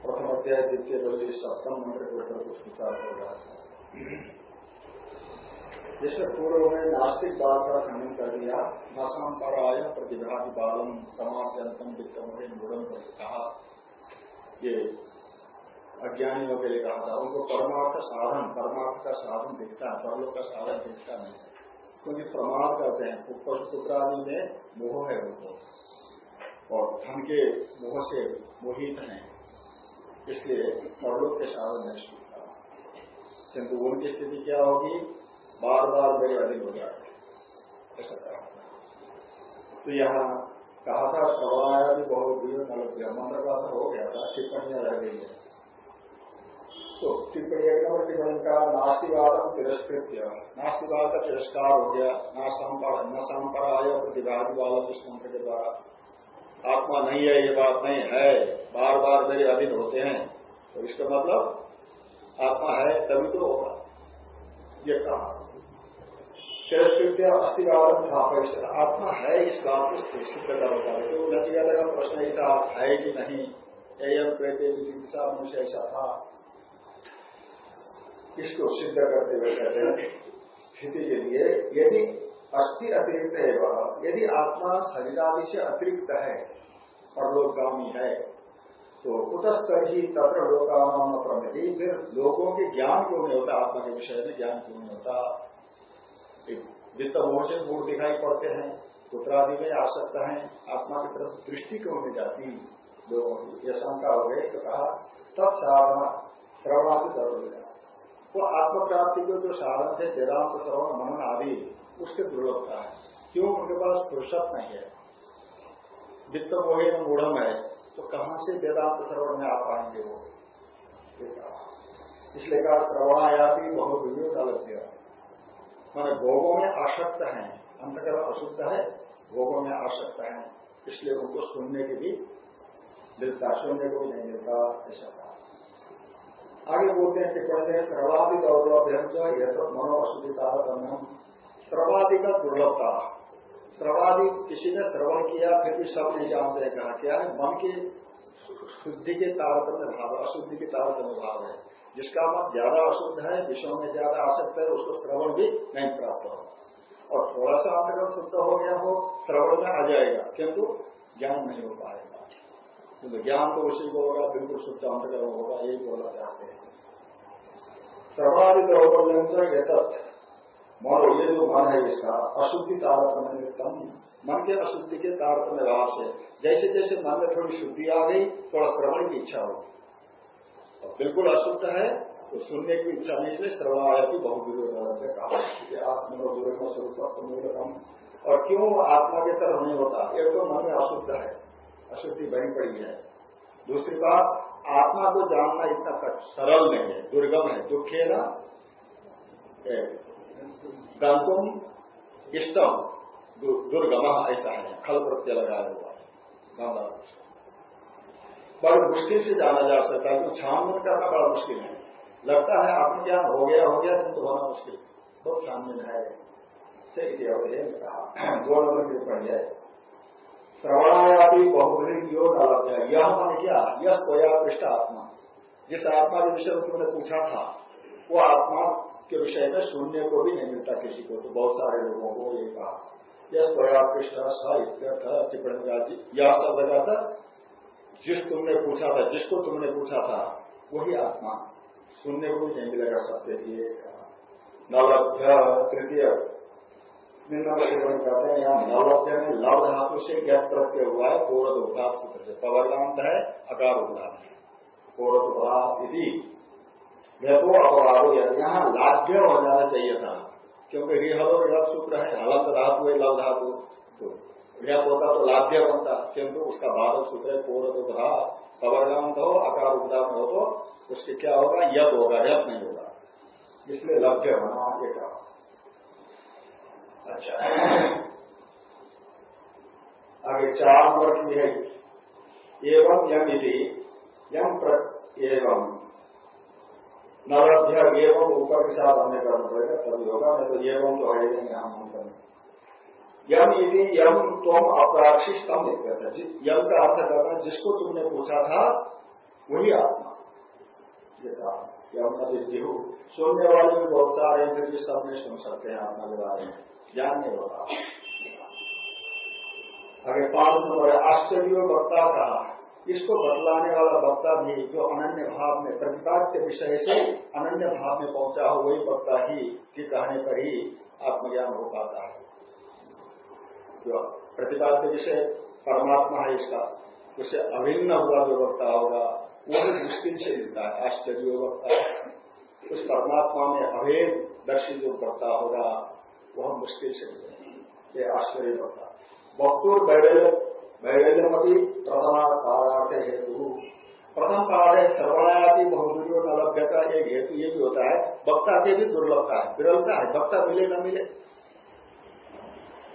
प्रथम अध्याय द्वितीय बल्कि सप्तम मंत्र के ऊपर कुछ विचार होगा जिसमें पूर्व में नास्तिक बात का खंडन कर दिया नशाम पर आय, प्रतिभाति बालम समाप्यंतम वित्तम मूढ़म पर कहा। ये अज्ञानियों के लिए कहा था। उनको परमार्थ साधन, परमार्थ का साधन दिखता है, परलोक का साधन दिखता नहीं क्योंकि प्रमाद करते हैं पुत्र आदि में मोह है उनको और धन के मोह से मोहित हैं। इसलिए परलोक के साधन नहीं सुनता किंतु उनकी स्थिति क्या होगी? बार बार मेरे अधीन हो जाए ऐसा कहा। तो यहाँ कहा था श्रवणाया भी बहुत भी मतलब मंत्र का तो हो गया था, टिप्पणियाँ रह गई है। तो टिप्पणी एक नंबर टिप्पणी का नास्तिवाद तिरस्कृत नास्तिवाद का तिरस्कार हो गया। न संपराय प्रतिभागी वाला इस मंत्र के द्वारा आत्मा नहीं है, ये बात नहीं है। बार बार मेरे अधीन होते हैं। तो इसका मतलब आत्मा है, तभी तो होगा ये कहा। अस्थिवाद था आत्मा है इस बात को सिद्ध कर बता रहे तो नचिका का प्रश्न ही था है कि नहीं, एयम कहते चिकित्सा मनुष्य ऐसा था। इसको सिद्ध करते हुए कहते हैं, स्थिति के लिए यदि अस्थि अतिरिक्त है वह यदि आत्मा शरीरादि से अतिरिक्त है परलोकगामी है तो कुतस्तर ही तत्र लोकाम प्रमिति फिर लोगों के ज्ञान क्यों नहीं होता? आत्मा के विषय में ज्ञान क्यों नहीं होता? वित्त मोह से मूड दिखाई पड़ते हैं पुत्रादि में आसक्त है, आत्मा की तरफ़ दृष्टि क्यों नहीं जाती? लोगों की यह शंका हो गई तो कहा, तब साधना, श्रवणादि ज़रूर वो आत्म प्राप्ति के जो साधन थे, वेदांत, श्रवण, मनन आदि उसके दुर्लभता है। क्यों? उनके पास फुर्सत नहीं है। वित्त मोहे मूढ़म है तो कहाँ से वेदांत श्रवण में आ पाएँगे वो? इसलिए कहा, श्रवणायाति बहुत विवेक अलग मैंने भोगों में आसक्त है, अंतकरण अशुद्ध है, भोगों में आसक्त है। इसलिए उनको सुनने की भी मिलता, सुनने को भी नहीं मिलता, ऐसा कहा। आगे बोलते हैं कि पढ़ते टिप्पणी में श्रवादि दौर्लभ्यम यह तो मनो अशुद्धिता श्रवादि का दुर्लभता। श्रवादि किसी ने श्रवण किया, फिर भी सब नहीं जानते हैं कहा क्या है। मन की शुद्धि के तारतम्य भाव, अशुद्धि के तारतम्य भाव है। जिसका मन ज़्यादा अशुद्ध है, विषयों में ज़्यादा आसक्त है, उसको श्रवण भी नहीं प्राप्त हो और थोड़ा सा अंतर्गत शुद्ध हो गया हो, श्रवण में आ जाएगा, किंतु ज्ञान नहीं हो पाएगा। किंतु ज्ञान तो उसी को होगा, बिल्कुल शुद्ध अंतर्गत होगा, यही बोलना चाहते हैं। दौर्बल्य यथत मन ये जो मन है इसका अशुद्धि तारतम्य निमित्तम मन के अशुद्धि के तारतम्य भाव से जैसे जैसे मन में थोड़ी शुद्धि आ गई, थोड़ा श्रवण की इच्छा होगी और बिल्कुल अशुद्ध है तो सुनने की इच्छा नहीं इसलिए की बहुविरोध से कहा आत्मविरोध स्वरूप और क्यों आत्मा के तरफ़ नहीं होता? एक तो मन में अशुद्ध है, अशुद्धि बनी पड़ी है। दूसरी बात, आत्मा को जानना इतना सरल नहीं है, दुर्गम है। दुखे ना गंतुम इष्टम दुर्गम ऐसा है। खल प्रत्यय लगाया हुआ है गंगा बड़ी मुश्किल से जाना जा सकता है, क्योंकि छानबीन करना बड़ा मुश्किल है। लगता है आत्मज्ञान हो गया हो गया किंतु होना मुश्किल। बहुत छानबीन है। कहा दो नंबर टिप्पणी है। श्रवणायापी बहुबली योग है यह मन क्या? यश कोया पृष्ठ आत्मा। जिस आत्मा के विषय में तुमने पूछा था, वो आत्मा के विषय में शून्य को भी नहीं मिलता किसी को तो बहुत सारे लोगों को ये कहा। यश कोया पृष्ठ स टिप्पणी यह शब्द का था। जिस तुमने पूछा था, जिसको तुमने पूछा था, वही आत्मा। शून्य को भी नहीं मिलेगा सत्य दिए नवलभ्य तृतीय। कहते हैं, यहाँ नवलभ्य में लव धातु से ज्ञात प्रत्यय हुआ है पौरद उपराध सूत्र से। पवर्गांत है अकार उपराध है। पौरद उपराध यदि व्यपो अपवादो यहाँ लाभ्य हो जाना चाहिए था। क्योंकि रिहलो लव सूत्र है, हलंत धातु है लव धातु। तो व्यप होता तो लाभ्य बनता, किंतु उसका बाधक सूत्र है पौरद उपराध खबरगांत हो अकार उपदान हो तो उसके क्या होगा? यप होगा यप नहीं होगा। इसलिए लभ्य होना ये कहा। अच्छा। आगे चार नंबर की है। एवं यम इति यम एवं नलभ्य एवं ऊपर के साथ हमने करना पड़ेगा तभी होगा नहीं तो एवं तो है नहीं हम हम करने यम यदि यम तुम अपराक्षित तम नहीं करते यम का अर्थ करना जिसको तुमने पूछा था वही आत्मा ये कहा यम न विद्यु सुनने वाले भी बहुत सारे हैं फिर भी सब नहीं सुन सकते हैं आत्मा के बारे में ज्ञान नहीं होता आगे पाँच नंबर आश्चर्य वक्ता कहा इसको बतलाने वाला वक्ता भी जो अनन्य भाव में प्रतिपाद्य विषय से अनन्य भाव में पहुँचा हो, वही वक्ता ही की कहने पर ही आत्मज्ञान हो पाता है। जो प्रतिपाद्य विषय, परमात्मा है इसका उससे अभिन्न हुआ जो वक्ता होगा, वो भी मुश्किल से मिलता है, आश्चर्य वक्ता उस परमात्मा में अभेद दर्शी जो वक्ता होगा, वह मुश्किल से मिलेगा ये आश्चर्य वक्ता। वक्तुर वैरल्यमती प्रथमार्थ हेतु। प्रथम पाठ है सर्वणायाति बहुदूरियों न लभ्यता एक हेतु ये भी होता है वक्ता के भी दुर्लभता है। विरलता है वक्ता मिले न मिले।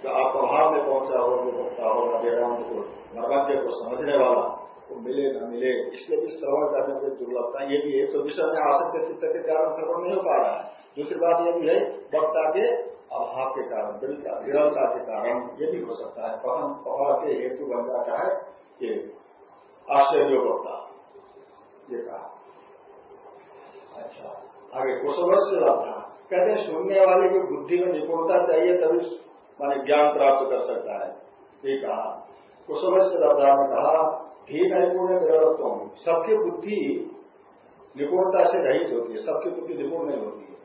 जो आप प्रभाव में पहुँचा हो, जो वक्ता होगा वेदांत को नर्मद्य को समझने वाला, वो मिले न मिले। इसलिए भी श्रवण करने की दुर्लभता ये भी है तो विषय में आसक्त चित्त के कारण श्रवण नहीं हो पा रहा है। दूसरी बात ये भी है वक्ता के अभाव के कारण विरलता के कारण ये भी हो सकता है। प्रथम पहला के हेतु बन जाता है ये आश्चर्य वक्ता ये कहा। अच्छा आगे कुशल से लब्धा कहते हैं, सुनने वाले की बुद्धि में निपुणता चाहिए तभी माने ज्ञान प्राप्त कर सकता है। ये कहा। कुशल से ने कहा भी नैपुण्य विरलत्व सबकी बुद्धि निपुणता से रहित होती है, सबकी बुद्धि निपुण नहीं होती है।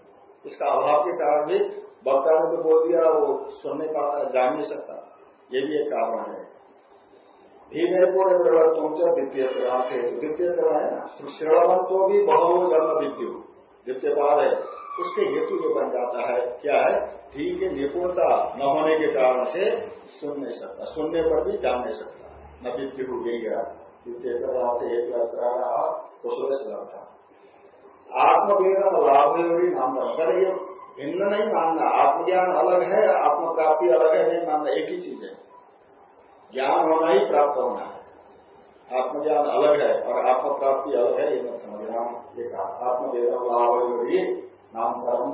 इसका अभाव के कारण भी वक्ता ने तो बोल दिया, वो सुन नहीं पाता जान नहीं सकता। ये भी एक कारण है। धीमे पूर्ण प्रवर्तन द्वितीय प्रधान थे द्वितीय तरह है ना? श्रेणवन तो भी बहुत जन्म विद्यु। द्वितीय पाद है। उसके हेतु जो बन जाता है, क्या है? ठीक है, निपुणता न होने के कारण से सुन नहीं सकता। सुनने पर भी जान नहीं सकता। न विद्यु यही गया द्वितीय प्रधान से एक कुशल से था। आत्मवेदन लाभ नाम अगर ये भिन्न नहीं मानना। आत्मज्ञान अलग है आत्म प्राप्ति अलग है, नहीं मानना। एक ही चीज़ है। ज्ञान होना ही प्राप्त होना है। आत्मज्ञान अलग है और आत्म प्राप्ति अलग है, ये मैं समझना ये कहा आत्मवेदन लाभ नाम कर्म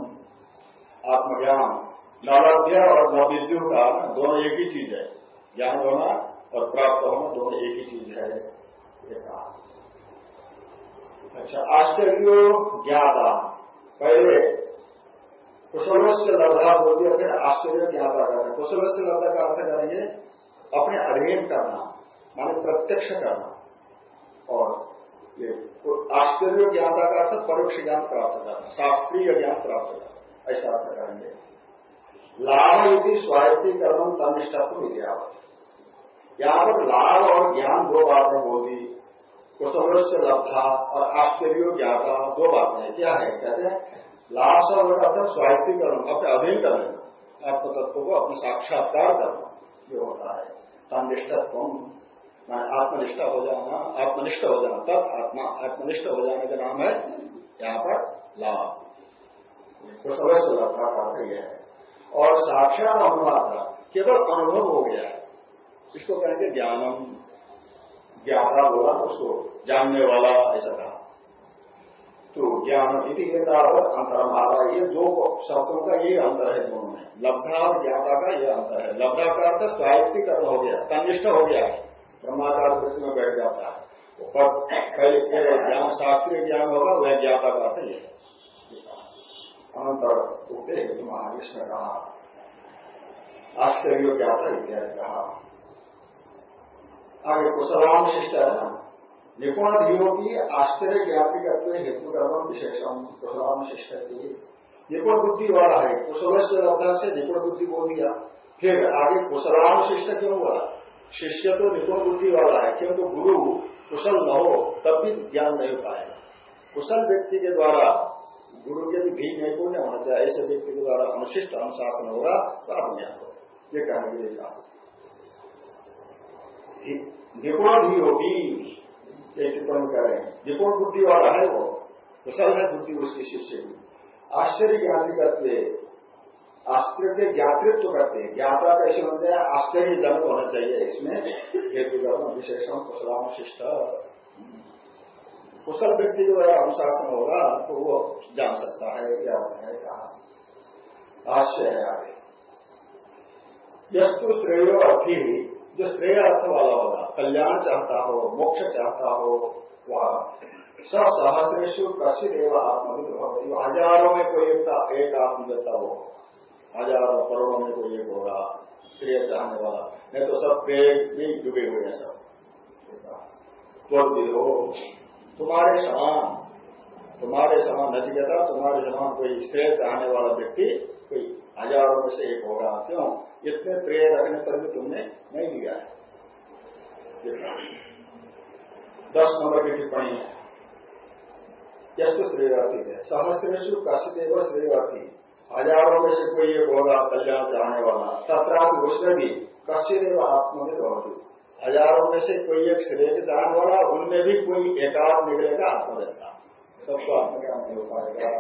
आत्मज्ञान नवद्य और नवविद्यु का दोनों एक ही चीज़ है। ज्ञान होना और प्राप्त होना दोनों एक ही चीज़ है। कहा। अच्छा आश्चर्य ज्ञाता। पहले कुशल से लब्धा बोल दिया आश्चर्य ज्ञाता करना कुशल से लब्धा का अर्थ करेंगे, अपने अधीन करना, माने प्रत्यक्ष करना। और ये आश्चर्य ज्ञाता का अर्थ परोक्ष ज्ञान प्राप्त करना, शास्त्रीय ज्ञान प्राप्त करना, ऐसा अर्थ करेंगे। लाभ यदि स्वायत्तीकरण तनिष्ठत्व विद्यावत यहाँ पर लाभ और ज्ञान दो बातें दी कुशल से लब्धा और आश्चर्य ज्ञाता दो बातें क्या है? कहते हैं लाभ शब्द का अर्थ स्वायत्तीकरण अपने अधीन कर लेना आत्म तत्व को अपने साक्षात्कार करना ये होता है तनिष्ठत्व आत्मनिष्ठा हो जाना, आत्मनिष्ठ हो जाना, तब आत्मा आत्मनिष्ठ हो जाने का नाम है यहाँ पर लाभ। कुशल से लब्धा का अर्थ यह है। और साक्षात अनुमात्रा केवल अनुभव हो गया है। इसको कहेंगे ज्ञानम। ज्ञाता बोला, उसको जानने वाला, ऐसा कहा। तो ज्ञान इति अंतर भाव ये दो शब्दों का ये अंतर है दोनों में। लब्धा और ज्ञाता का ये अंतर है। लब्धा का अर्थ स्वायत्तीकरण हो गया तनिष्ठ हो गया है। वृत्ति में बैठ जाता है। पर पहले ज्ञान शास्त्रीय ज्ञान होगा, वह ज्ञाता का अर्थ ये अनंतर उठे महाविष में कहा, आश्चर्य ज्ञाता इत्यादि कहा। आगे कुशलाम शिष्ट है ना? निपुण की आश्चर्य ज्ञापी करते हेतु कर्म विशेषम कुशलाम शिष्य निपुण बुद्धि वाला है कुशल से लब्धा से निपुण बुद्धि बोल दिया। फिर आगे कुशलाम शिष्ट क्यों बोला शिष्य तो निपुण बुद्धि वाला है क्योंकि गुरु कुशल न हो, तब भी ज्ञान नहीं पाएगा। कुशल व्यक्ति के द्वारा गुरु यदि भी नैपुण्य होना चाहिए, ऐसे व्यक्ति के द्वारा अनुशिष्ट अनुशासन होगा तो आप ज्ञान हो। ये कहने के लिए निपुण भी होगी। एक टिप्पणी कर निपुण बुद्धि वाला है वो। कुशल है बुद्धि उसकी शिष्य की। आश्चर्य ज्ञान करते आश्चर्य ज्ञातृत्व करते हैं। ज्ञाता कैसे होते हैं? आश्चर्य आश्चर्यजनक होना चाहिए इसमें। हेतु कर्म विशेषण कुशलाम शिष्ट। कुशल व्यक्ति जो है, अनुशासन होगा तो वो जान सकता है क्या है, कहा। आश्चर्य आगे। यस्तु श्रेय अर्थी जो श्रेय अर्थ वाला होगा कल्याण चाहता हो मोक्ष चाहता हो वह सहस्रेशु कशित एवं आत्मविद हज़ारों में कोई एक, एक आत्मजता हो। हज़ारों करोड़ों में कोई एक होगा श्रेय चाहने वाला। नहीं तो सब प्रेम भी डूबे हुए हैं सब। हो तुम्हारे समान तुम्हारे समान नचिकेता तुम्हारे समान कोई श्रेय चाहने वाला व्यक्ति कोई हज़ारों में से एक होगा। क्यों? इतने प्रेय रखने पर भी तुमने नहीं लिया है। दस नंबर की टिप्पणी है। यश श्रेयर्थी है। सहस्रेशु कशित एवं श्रेयर्थी हज़ारों में से कोई एक होगा, कल्याण चाहने वाला। तथा उसमें भी कश्चित एवं आत्मा में हज़ारों में से कोई एक श्रेय के दान वाला, उनमें भी कोई एकाध निकलेगा आत्मदत्ता सबको आत्मज्ञान नहीं हो पाएगा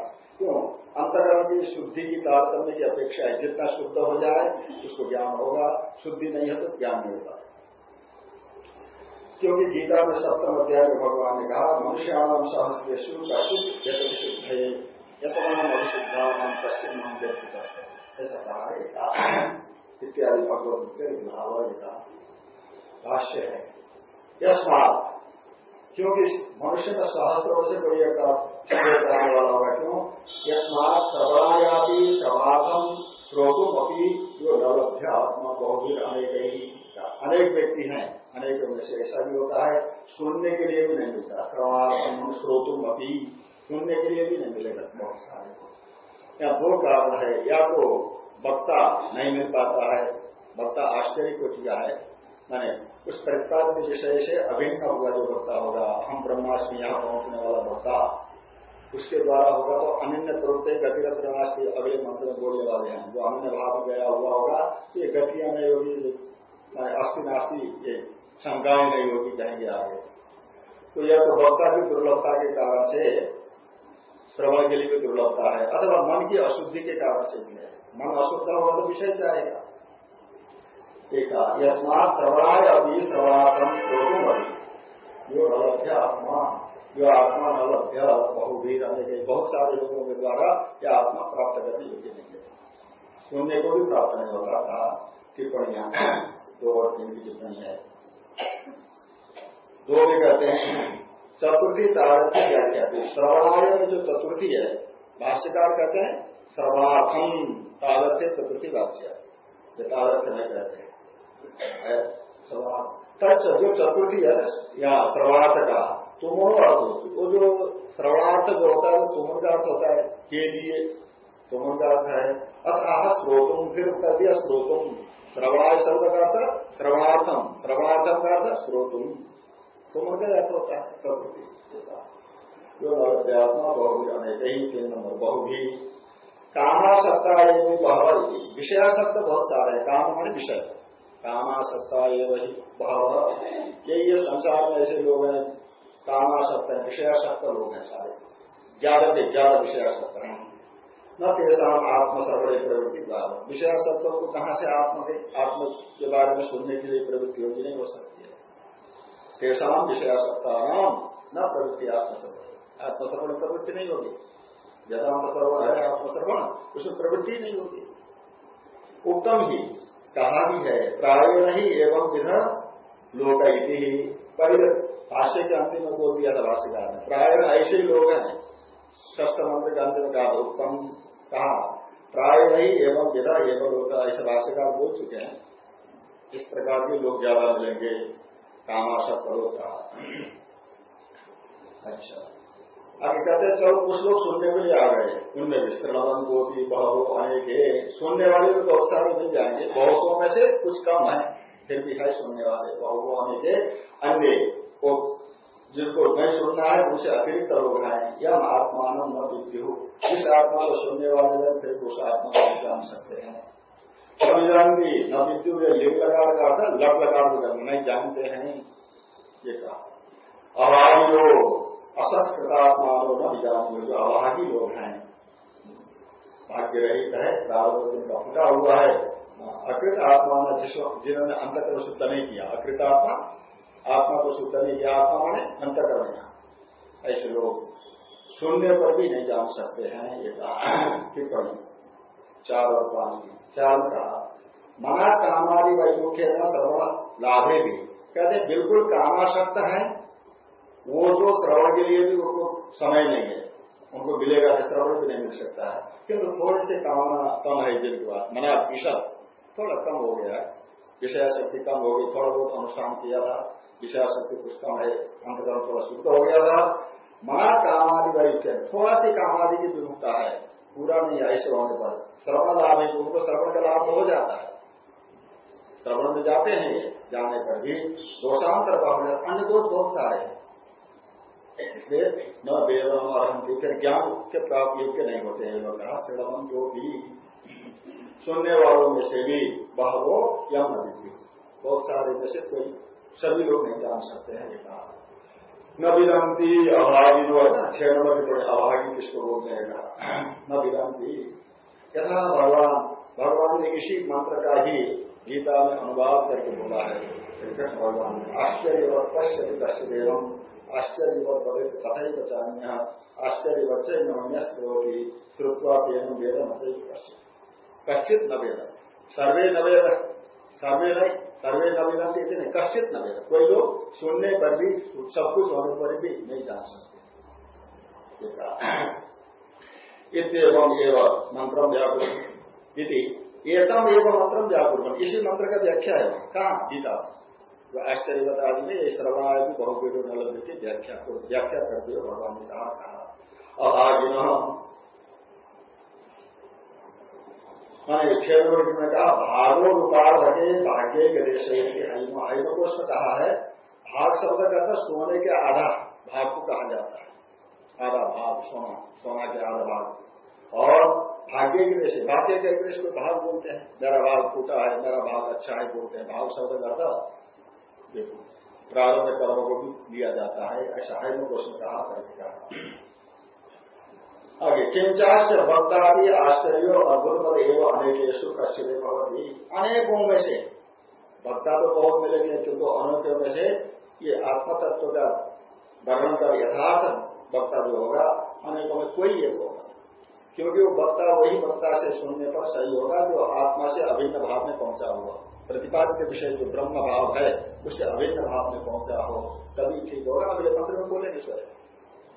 क्यों? अंतरण की शुद्धि की तारतम्य की अपेक्षा है। जितना शुद्ध हो जाए, उसको ज्ञान होगा। शुद्धि नहीं है तो ज्ञान नहीं होगा क्योंकि गीता में सप्तम अध्याय में भगवान ने कहा मनुष्याणाम सहस्रेशु कशित यत सिद्ध है यतमान अभिसिद्धान पश्चिम हम व्यक्त ऐसा कहा है इत्यादि भगवत के भाष्य है। यस्मात क्योंकि मनुष्य में सहस्त्रों से कोई एक चाहने वाला होगा क्यों? यस्मात सर्वनायापी सर्वाधम श्रोतुम अपनी जो नवलभ्य आत्मा बहुवीर अनेक। ही अनेक व्यक्ति हैं, अनेक में से ऐसा भी होता है, सुनने के लिए भी नहीं मिलता। श्रवणार्थम श्रोतुम अपी सुनने के लिए भी नहीं मिलेगा। बहुत सारे को या दो कारण है, या तो वक्ता नहीं मिल पाता है। वक्ता आश्चर्य को किया है। मैंने उस प्रतिपादित विषय से अभिन्न हुआ जो वक्ता होगा, हम ब्रह्माष्टमी यहाँ पहुँचने वाला वक्ता, उसके द्वारा होगा तो अनन्य प्रवृत्ति गतिगत के अगले मंत्र में बोलने वाले हैं। जो अन्य भाव में गया हुआ होगा, ये गतियाँ नहीं होगी अस्थि नास्ति, ये शंकाएँ नहीं होगी कहेंगे आगे। तो यह तो वक्ता की दुर्लभता के कारण से, श्रवण के लिए भी दुर्लभता है, अथवा मन की अशुद्धि के कारण से भी है। मन अशुद्ध होगा तो विषय चाहेगा एक यस्मात श्रवणाय अभी श्रवणार्थम श्रोतुम अभी जो नलभ्य आत्मा जो आत्मा नलभ्य बहुभीर अन्य बहुत सारे लोगों के द्वारा यह आत्मा प्राप्त करने योग्य नहीं है। सुनने को भी प्राप्त नहीं होता था, टिप्पणियाँ, दो और तीन की टिप्पणी है। दो भी कहते हैं, चतुर्थी तारक की व्याख्या थी श्रवणाय में जो चतुर्थी है, भाष्यकार कहते हैं, सर्वार्थम तारथ्य चतुर्थी वाक्य तारथ्य नहीं कहते हैं। तत्व जो चतुर्थी है, या श्रवणार्थ का तुमनो अर्थ होती वो जो श्रवणार्थ जो होता है वो तुमन का अर्थ होता है के लिए तुमन का अर्थ है। अतः स्रोतुम फिर कर दिया स्रोतुम श्रवणाय शब्द का अर्थ श्रवणार्थम श्रवणार्थम का अर्थ स्रोतुम तुमन का अर्थ होता है, चतुर्थी। जो नवत्यात्मा बहु अनेक ही तीन नंबर बहु भी कामासक्ता बहुत विषयासक्त बहुत सारे काम मान विषय। कामासक्ता ये वही भाव यही ये संसार में ऐसे लोग हैं कामासक्त है विषयासक्त लोग हैं सारे। ज़्यादा से ज़्यादा विषयासक्त हैं। न तेसा आत्म आत्मसर्वण प्रवृत्ति द्वारा विषयासक्त को कहाँ से आत्म के आत्म के बारे में सुनने के लिए प्रवृत्ति होगी नहीं, हो सकती है। तेसाम विषयासक्ता नाम न प्रवृत्ति आत्मसर्वण आत्मसर्वण प्रवृत्ति नहीं होगी। यदांत सर्वण है, आत्मसर्वण उसमें प्रवृत्ति नहीं होगी उत्तम ही कहा भी है। प्राय नहीं, एवं विध लोक ही। पहले भाष्य के अंतिम में बोल दिया था भाष्यकार ने। प्राय ऐसे ही लोग हैं। शस्त्र मंत्र के अंतिम कहा, उत्तम कहा। प्राय नहीं, एवं विधा एवं लोग ऐसे भाष्यकार बोल चुके हैं। इस प्रकार के लोग ज़्यादा मिलेंगे। कामाशक्त लोग कहा। अच्छा। आगे कहते हैं, चलो कुछ लोग सुनने के लिए आ गए। उनमें भी श्रवण गोपी, बहु, अनेक है सुनने वाले भी बहुत सारे मिल जाएँगे। बहुतों में से कुछ कम है, फिर भी है सुनने वाले, बहु, अनेक है अन्य को जिनको नहीं सुनना है, उनसे अतिरिक्त लोग हैं। यह आत्मान न विद्यु। जिस आत्मा को सुनने वाले हैं, फिर उस आत्मा को जान सकते हैं। अभिजान न विद्यु लिंग लगा का अर्थ लग लगा नहीं जानते हैं ये कहा। लोग असंस्कृतात्मा लोग विजान जो अभागी लोग हैं। भाग्य रहित है प्रारंभ का फुटा हुआ है अकृत आत्मा ने जिन्होंने अंतकरण शुद्ध नहीं किया। अकृत आत्मा आत्मा को शुद्ध नहीं किया। आत्मा ने अंतकरण ऐसे लोग सुनने पर भी नहीं जान सकते हैं ये टिप्पणी। चार और पाँच की। चार कहा, मना कामादि वैमुख्य श्रवण लाभे भी। कहते बिल्कुल कामाशक्त है वो जो श्रवण के लिए भी उनको समय नहीं है। उनको मिलेगा श्रवण भी नहीं मिल सकता है। किंतु थोड़े से कामना कम है जिनके पास। मना ईशत थोड़ा कम हो गया विषय शक्ति कम हो गई, थोड़ा बहुत अनुष्ठान किया था। विषय शक्ति कुछ कम है, अंतकरण थोड़ा शुद्ध हो गया था। मना काम कामादि वैक्य थोड़ा सी कामादि की विमुखता है। पूरा नहीं, ऐसे होने पर। श्रवण लाभ है उनको श्रवण का लाभ हो जाता है। श्रवण में जाते हैं ये जाने पर भी दोषांतर अन्य दोष बहुत सारे हैं। इसलिए न वेदम और फिर ज्ञान के प्राप्त योग्य नहीं होते हैं। लोग कहा जो भी सुनने वालों में से भी वह वो यम नदी बहुत सारे में से कोई सभी लोग नहीं जान सकते हैं ये कहा न विरंती अभागी जो छह नंबर के थोड़े अभागी किसको बोलते हैं न? विरंती। यथा भगवान भगवान ने इसी मंत्र का ही गीता में अनुवाद करके बोला है। भगवान ने आश्चर्य पश्य कश्य देवम। आश्चर्यवत बदे तथा बचान्य आश्चर्यवत से नमन्य श्रुत्वा वेद मत कश्य कश्चित न वेद। सर्वे न सर्वे नहीं सर्वे न वेदंत कश्चित न कोई लोग सुनने पर भी, सब कुछ होने पर भी नहीं जान सकते। इतम एवं मंत्र व्याकुल एतम एवं मंत्र व्याकुल इसी मंत्र का व्याख्या है। कहा? गीता जो आश्चर्य बता दी ये श्रवणाय भी बहुपेटो न लभ्य व्याख्या को व्याख्या करते हो भगवान ने कहा कहा, अभागिन। मैंने छह नंबर में कहा, भागो भगे भाग्य गणेश हरिम कोष में कहा है, भाग शब्द कहता सोने के आधा भाग को कहा जाता है। आधा भाग, सोना सोना के आधा भाग और भाग्य के गणेश भाग्य के गणेश को भाग बोलते हैं। मेरा भाग फूटा है, मेरा भाग अच्छा है बोलते हैं। भाग शब्द कहता देखो प्रारंभ कर्म को भी लिया जाता है। ऐसा है में कहा करके आगे, किंचाश्च भक्ता भी आश्चर्य अद्भुत एवं अनेकेशु कश्य भवती। अनेकों में से। भक्ता तो बहुत मिलेंगे, किंतु अनेकों में से ये आत्म तत्व का वर्णन कर यथार्थ वक्ता जो होगा, अनेकों में कोई एक होगा। क्योंकि वो वक्ता वही वक्ता से सुनने पर सही होगा, जो आत्मा से अभिन्न भाव में पहुँचा हुआ। प्रतिपादित विषय जो ब्रह्म भाव है उससे अभिन्न भाव में पहुँचा हो तभी ठीक होगा। अगले मंत्र में बोलेंगे स्वयं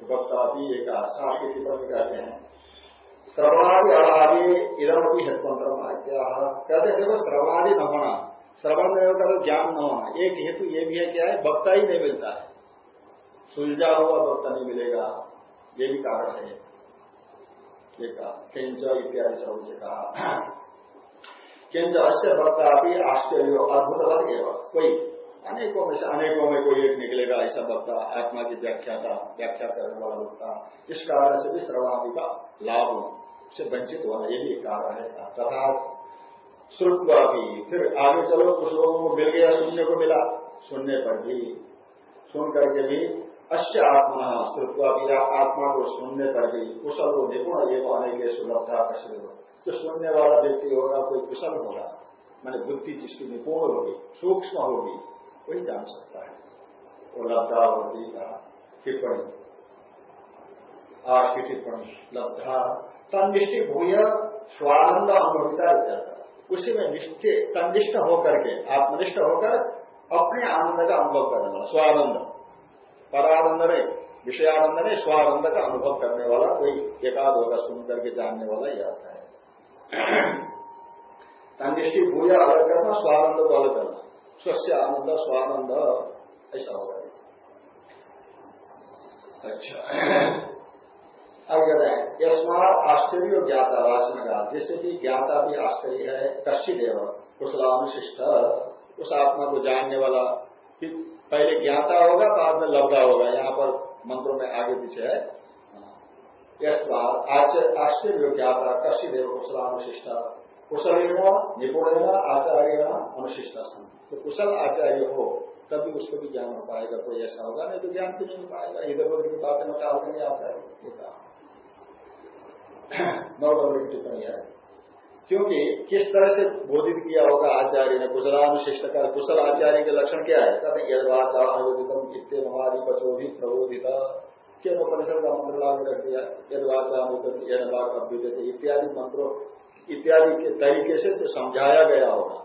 वक्ता भी एक की टिप्पणी कहते हैं। श्रवणादि अभावी इधम भी हेतुमंत्र कहते हैं देखो श्रवणादि न होना श्रवण में होगा तो ज्ञान न होना। एक हेतु ये भी है क्या है? वक्ता ही नहीं मिलता है। सुलझा हुआ वक्ता नहीं मिलेगा। ये भी कारण है। ये कहा किंच इत्यादि सबसे कहा। किंच अश्य वक्ता भी आश्चर्य अद्भुत कोई अनेकों में से अनेकों में कोई एक निकलेगा, ऐसा वक्ता आत्मा की व्याख्या का व्याख्या करने वाला वक्ता इस कारण से भी श्रवणादि का लाभ से वंचित होना ये भी कारण है। तथा श्रुत्वा भी। फिर आगे चलो, कुछ लोगों को मिल गया, सुनने को मिला। सुनने पर भी, सुन करके भी अश्य आत्मा श्रुत्वा भी आत्मा को सुनने पर भी, कुशल हो निपुण, ये अनेक सुलभता कशल जो सुनने वाला व्यक्ति होगा कोई कुशल होगा मैंने बुद्धि जिसकी निपुण होगी, सूक्ष्म होगी, वही जान सकता है। वो लब्धावती का टिप्पणी, आज की टिप्पणी, लब्धा तनिष्ठि भूय, स्वानंद अनुभविता उसी में निष्ठे तनिष्ठ होकर के, आत्मनिष्ठ होकर अपने आनंद का अनुभव करने वाला, स्वानंद। परानंद ने विषयानंद ने स्वानंद का अनुभव करने वाला, कोई एकाद होगा सुन करके जानने वाला ही आता है। तनिष्ठि भूया अलग करना स्वानंद को अलग करना स्वस्थ आनंद, स्वानंद, ऐसा होगा। अच्छा। अगर यस्मात आश्चर्य ज्ञाता, वासना का। जिससे कि ज्ञाता भी आश्चर्य है, कश्चित एवं। कुशलानुशिष्ट उस आत्मा को जानने वाला पहले ज्ञाता होगा, बाद में लब्धा होगा। यहाँ पर मंत्रों में आगे पीछे है। यस्मात आश्चर्य ज्ञाता कश्चित एवं कुशलानुशिष्ट। कुशल निपुण आचार्य अनुशिष्ट तो कुशल आचार्य हो, तभी उसको भी ज्ञान हो पाएगा, कोई ऐसा होगा। नहीं तो ज्ञान भी नहीं हो पाएगा। इधर उधर की बातें में टाल नहीं आता है। नौ नंबर की टिप्पणी है। क्योंकि किस तरह से बोधित किया होगा आचार्य ने, कुशलानुशिष्ट का कुशल आचार्य के लक्षण क्या है? कहते यदवाचार अनुदितम इतने हमारी बचोभी प्रबोधित। के परिषद का मंत्र लागू रख दिया यदवाचार यदवाक अभ्युदय इत्यादि मंत्रों इत्यादि के तरीके से जो समझाया गया होगा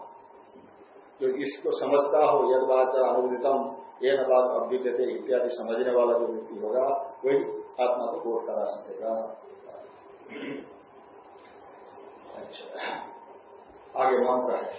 जो इसको समझता हो यद वाचा अनुदितम ये न बात अभ्युदते इत्यादि समझने वाला जो व्यक्ति होगा वही आत्मा को बोध करा सकेगा अच्छा आगे मंत्र है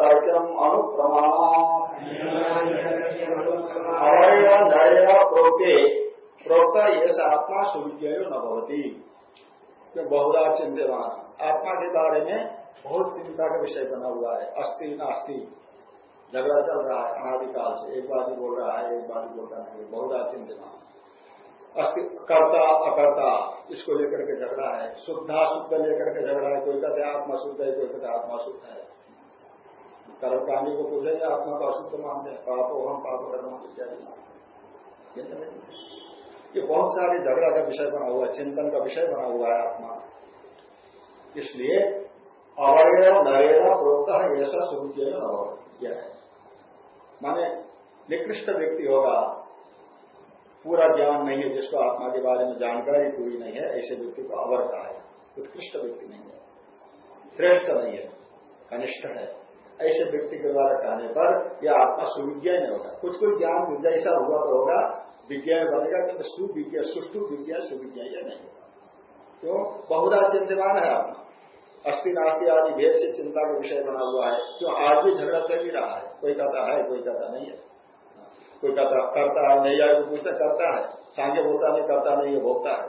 अनुक्रमात् हरेण नरेण प्रोक्ते प्रोक्त ये आत्मा सुविज्ञ न भवती। बहुधा चिंतमान आत्मा के बारे में बहुत चिंता का विषय बना हुआ है। अस्थि नास्ति झगड़ा चल रहा है अनादिकाल से। एक बात बोल रहा है, एक बात रहा है। बहुधा चिंतमान अस्थि कर्ता, अकर्ता, इसको लेकर के झगड़ा है। शुद्धा, शुद्ध लेकर के झगड़ा है। कोई कहते आत्मा शुद्ध है, कोई कहते आत्मा शुद्ध है। कर्मकांडी को पूछेंगे आत्मा को अशुद्ध मानते हैं, पापो हम पाप कर्म इत्यादि ये बहुत सारे झगड़ा का विषय बना हुआ है, चिंतन का विषय बना हुआ है आत्मा। इसलिए अवैध नरेण प्रोक्त ऐसा सुविज्ञ किया है माने निकृष्ट व्यक्ति होगा, पूरा ज्ञान नहीं है, जिसको आत्मा के बारे में जानकारी पूरी नहीं है, ऐसे व्यक्ति को अवर कहा है। उत्कृष्ट व्यक्ति नहीं है। श्रेष्ठ नहीं है। कनिष्ठ है। ऐसे व्यक्ति के द्वारा कहने पर यह आत्मा सुविज्ञा नहीं होगा। कुछ कोई ज्ञान विद्या ऐसा हुआ तो होगा, विज्ञान बनेगा किंतु सुविज्ञा सुष्टु विज्ञा सुविज्ञा यह नहीं होगा। क्यों? बहुधा चिंतमान है आत्मा। अस्थि नास्ति आदि भेद से चिंता का विषय बना हुआ है। क्यों? आज भी झगड़ा चल ही रहा है। कोई कहता है, कोई कहता नहीं है। कोई कहता, करता है, नहीं आए तो पूछता, करता है। सांगे बोलता नहीं, करता नहीं है भोगता है।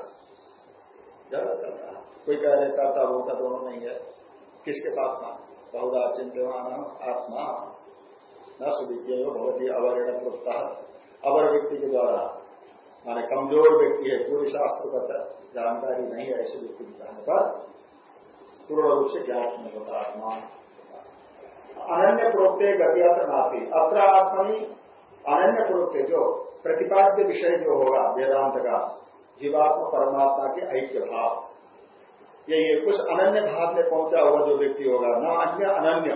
झगड़ा चलता है। कोई कह रहे, करता, भोगता दोनों नहीं है। किसके पास मान बहुधा चिंतमान आत्मा। न सुविज्ञ ही अवर्ण प्रोत्साहन अवर व्यक्ति के द्वारा। माने कमज़ोर व्यक्ति है, पूरी शास्त्र का जानकारी नहीं है ऐसे व्यक्ति के कहने पर। पूर्ण रूप से ज्ञात नहीं होता आत्मा। अनन्य प्रोक्ते गतियात नाथी अत्र आत्मनि अनन्य प्रोक्ते जो प्रतिपाद्य विषय जो होगा, वेदांत का, जीवात्मा परमात्मा के ऐक्य भाव। ये ये कुछ अनन्य भाव में पहुँचा हुआ जो व्यक्ति होगा, न अन्य अनन्य,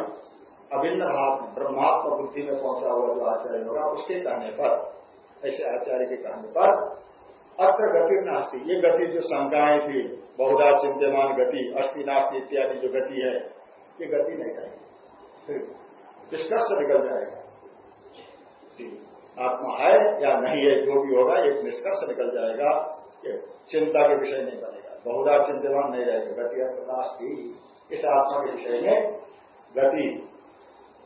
अभिन्न भाव, ब्रह्मात्मा बुद्धि में पहुँचा हुआ जो आचार्य होगा, उसके कहने पर, ऐसे आचार्य के कहने पर, अत्र गति नास्ती। ये गति जो शंकाएँ थी, बहुधा चिंतमान गति, अस्थि नास्ती इत्यादि जो गति है, ये गति नहीं कहेगी फिर निष्कर्ष निकल जाएगा। आत्मा है या नहीं है, जो भी होगा, एक निष्कर्ष निकल जाएगा चिंता के विषय नहीं बनेगा। बहुधा चिंतमान नहीं रहेगा। गति नास्ती इस आत्मा के विषय में गति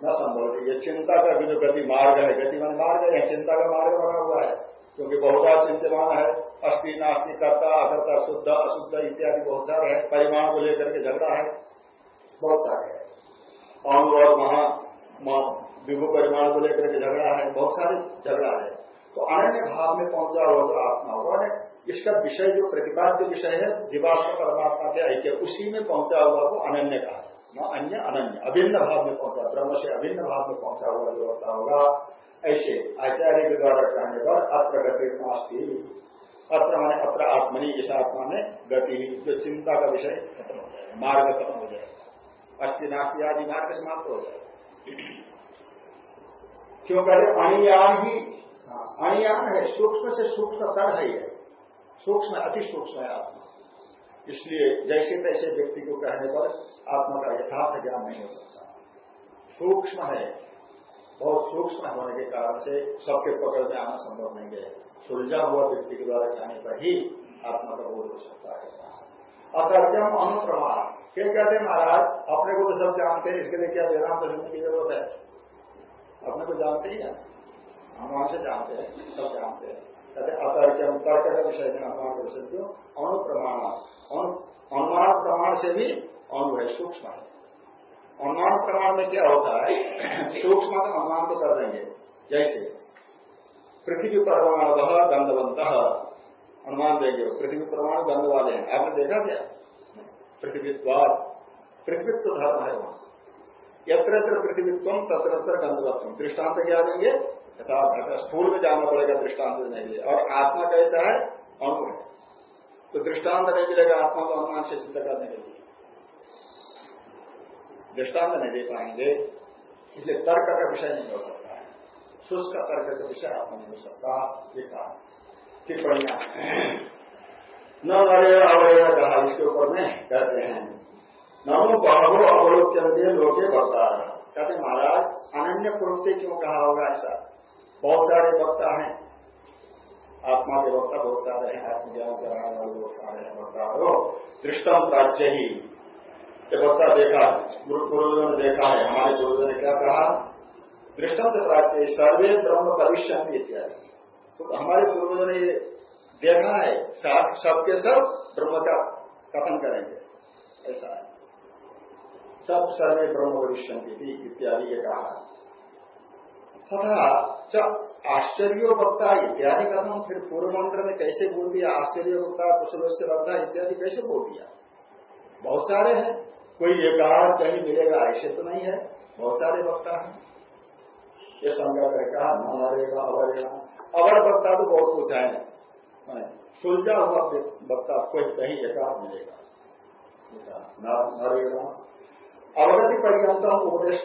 न संभव ये चिंता का भी जो गति मार्ग है, गति मान मार्ग है, चिंता का मार्ग बना हुआ है, क्योंकि बहुधा चिंतमान है अस्थि नास्ति, करता, अकर्ता, शुद्ध, अशुद्ध इत्यादि बहुत सारे है। परिमाण को लेकर के झगड़ा है, बहुत सारे है। अणु और महा विभु परिमाण को लेकर के झगड़ा है, बहुत सारे झगड़ा है। तो अनन्य भाव में पहुँचा हुआ जो आत्मा होगा इसका विषय जो प्रतिपाद्य विषय है जीवात्मा परमात्मा के ऐक्य उसी में पहुँचा हुआ को अनन्य कहा न अन्य अनन्य अभिन्न भाव में पहुँचा ब्रह्म से अभिन्न भाव में पहुँचा हुआ जो होता होगा ऐसे आचार्य के द्वारा कहने पर अत्र गति नास्ती। अत्र माने अत्र आत्मनि इस आत्मा में गति जो चिंता का विषय खत्म हो जाएगा मार्ग खत्म हो जाएगा अस्थि नास्ती आदि मार्ग समाप्त हो जाएगा क्यों कह? रहे ही हाँ, अणियान है, सूक्ष्म से सूक्ष्म तर है ये। सूक्ष्म अति सूक्ष्म है आत्मा। इसलिए जैसे तैसे व्यक्ति को कहने पर आत्मा का यथार्थ ज्ञान नहीं हो सकता। सूक्ष्म है, बहुत सूक्ष्म होने के कारण से सबके पकड़ में आना संभव नहीं है। सुलझा हुआ व्यक्ति के द्वारा जाने पर ही आत्मा का बोध हो सकता है। अतर्कम अनुप्रमाण। फिर कहते हैं महाराज? अपने को तो सब जानते हैं, इसके लिए क्या वेदांत सुनने की ज़रूरत है? अपने को जानते ही है। अनुमान से जानते हैं सब जानते हैं कहते अतर्कम तर्क का विषय में अनुमान कर सकते हो अनुप्रमाण अनुमान प्रमाण से भी अनु है सूक्ष्म है अनुमान प्रमाण में क्या होता है सूक्ष्म का अनुमान तो कर देंगे जैसे पृथ्वी परमाणु गंधवंत अनुमान देंगे पृथ्वी परमाणु गंध वाले हैं आपने देखा क्या पृथ्वीत्वाद पृथ्वीत्व धर्म है वहाँ यत्र पृथ्वीत्व तत्र तत्र गंधवत्व दृष्टांत क्या देंगे यथा स्थूल में जाना पड़ेगा, दृष्टांत के लिए। और आत्मा कैसा है? अणु है। तो दृष्टांत नहीं मिलेगा आत्मा को अनुमान से सिद्ध करने के लिए। दृष्टांत नहीं दे पाएँगे, इसलिए तर्क का विषय नहीं हो सकता है। शुष्क तर्क का विषय आत्मा नहीं हो सकता, ये कहा टिप्पणियाँ। न मरे अवय कहा, इसके ऊपर में कहते हैं। नमो बहु अवलोक्य लोके वक्ता कहते महाराज अनन्य प्रवृत्ति क्यों कहा होगा ऐसा? बहुत सारे वक्ता हैं। आत्मा के वक्ता बहुत सारे हैं, आत्मज्ञान कराने वाले बहुत सारे हैं, वक्ता हो। दृष्टम राज्य ही। वक्ता देखा गुरुजों ने देखा है, हमारे गुरुजों ने क्या कहा? दृष्टम से प्राच्य सर्वे ब्रह्म भविष्य इत्यादि। तो हमारे पूर्वजों ने ये देखा है सबके सब ब्रह्म का कथन करेंगे। ऐसा है। सब सर्वे ब्रह्म भविष्य इत्यादि ये कहा तथा आश्चर्य वक्ता इत्यादि का नाम फिर पूर्व मंत्र में कैसे बोल दिया? आश्चर्य वक्ता कुशल से वक्ता इत्यादि कैसे बोल दिया? बहुत सारे हैं। कोई एक कहीं मिलेगा, ऐसे तो नहीं है। बहुत सारे वक्ता हैं। ये संज्ञा कर कहा न अवरेगा। अवर वक्ता तो बहुत कुछ है। सुलझा हुआ वक्ता कोई कहीं एकाध मिलेगा। न अवगति पर्यंत उपदेश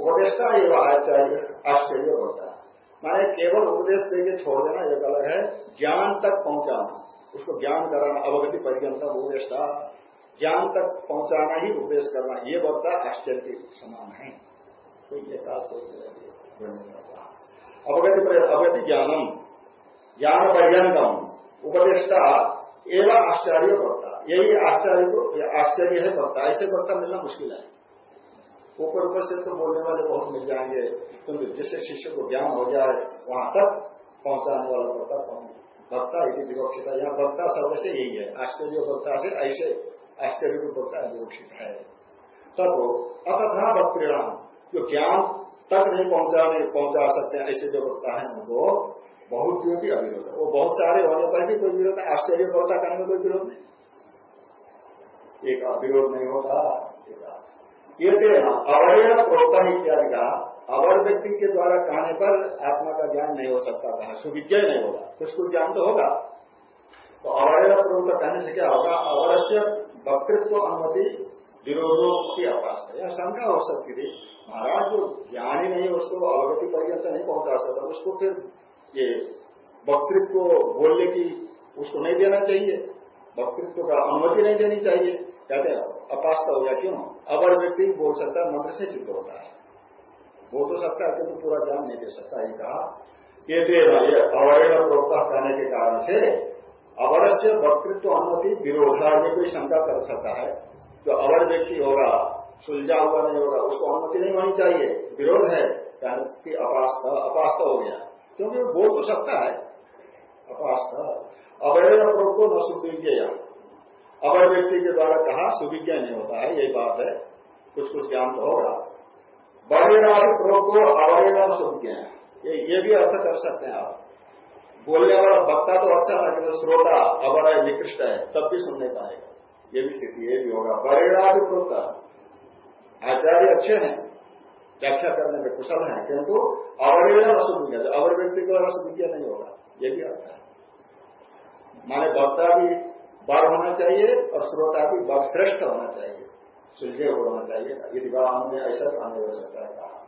कई उपदेशता एवं आचार्य आश्चर्य होता है। माने केवल उपदेश देके छोड़ देना एक अलग है, ज्ञान तक पहुंचाना। उसको ज्ञान कराना, अवगति पर्यंत उपदेशता। ज्ञान तक पहुंचाना ही उपदेश करना, ये बता आश्चर्य के समान है। कोई एकाध अवगति अवगति ज्ञानम, ज्ञान पर्यंतम, उपदेशता एवं आश्चर्य बढ़ता यही आश्चर्य को, आश्चर्य है बढ़ता ऐसे बढ़ता मिलना मुश्किल है। ऊपर ऊपर से तो बोलने वाले बहुत मिल जाएँगे। किंतु जिससे शिष्य को ज्ञान हो जाए, वहाँ तक पहुँचाने वाला कौन भक्ता यदि विवक्षिता यहाँ भक्ता शब्द से यही है। आश्चर्य भक्ता से ऐसे आश्चर्य को भक्ता विवक्षित है। तब अतथा भक्तिराम जो ज्ञान तक नहीं पहुँचाने, पहुँचा सकते ऐसे जो भक्ता है उनको बहुत भी अविरोध है। वो बहुत सारे होने पर भी कोई विरोध, आश्चर्य भक्ता करने में कोई विरोध नहीं। एक अविरोध नहीं होता। ये अवैध प्रोत्ता इत्यादि का अवर व्यक्ति के द्वारा कहने पर आत्मा का ज्ञान नहीं हो सकता था सुविज्ञ नहीं होगा कुछ कुछ ज्ञान तो होगा। तो अवैध प्रोक्त कहने से क्या होगा? अवरस्य वक्तृत्व अनुमति विरोधों की है। यह शंका हो सकती थी। महाराज, जो ज्ञान ही नहीं, उसको अवगति पर्यंत नहीं पहुँचा सकता, उसको फिर ये वक्तृत्व बोलने की उसको नहीं देना चाहिए। वक्तृत्व का अनुमति नहीं देनी चाहिए। कहते अपास्त हो गया क्यों? अवर व्यक्ति बोल सकता है, मंत्र से सिद्ध होता है। बोल तो सकता है, किंतु पूरा ज्ञान नहीं दे सकता, ये कहा। ये ये अवैध प्रोत्साह करने के कारण से अवरस्य वक्तृत्व अनुमति विरोधा, ये कोई शंका कर सकता है। जो अवर व्यक्ति होगा, सुलझा हुआ नहीं होगा, उसको अनुमति नहीं होनी चाहिए, विरोध है कि अपास्त अपास्त हो गया। क्योंकि वो बोल तो सकता है अपास्त अवैध प्रोत्व न सुविज्ञ अवर व्यक्ति के द्वारा कहा, सुविज्ञा नहीं होता है, यही बात है। कुछ कुछ ज्ञान तो होगा। बड़ेनाथ प्रोग को अवरेणाम सुविज्ञा। ये ये भी अर्थ कर सकते हैं आप। बोलने वाला वक्ता तो अच्छा था कि श्रोता अवर है निकृष्ट है, तब भी सुनने पाएगा ये भी स्थिति ये भी होगा बड़ेनाथ प्रोक्ता आचार्य अच्छे हैं, व्याख्या करने में कुशल है, किंतु अवरेण असुविज्ञा अवर व्यक्ति को असुविज्ञा नहीं होगा, ये भी अर्थ है। माने वक्ता भी बर होना चाहिए और श्रोता भी बर श्रेष्ठ होना चाहिए। सुलझे होना चाहिए। यदि हमने ऐसा कहने हो सकता है। कहा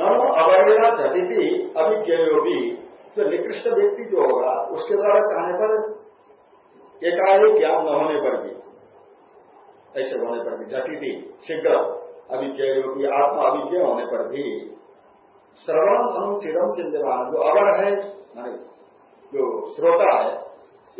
न झटिति अभिज्ञो भी जो निकृष्ट व्यक्ति जो होगा, उसके द्वारा कहने पर एकाएक ज्ञान न होने पर भी, ऐसे होने पर भी झटिति शीघ्र अभिज्ञ की आत्मा अभिज्ञ होने पर भी श्रवण अनुचिरम चिंतमान जो अवर है जो श्रोता है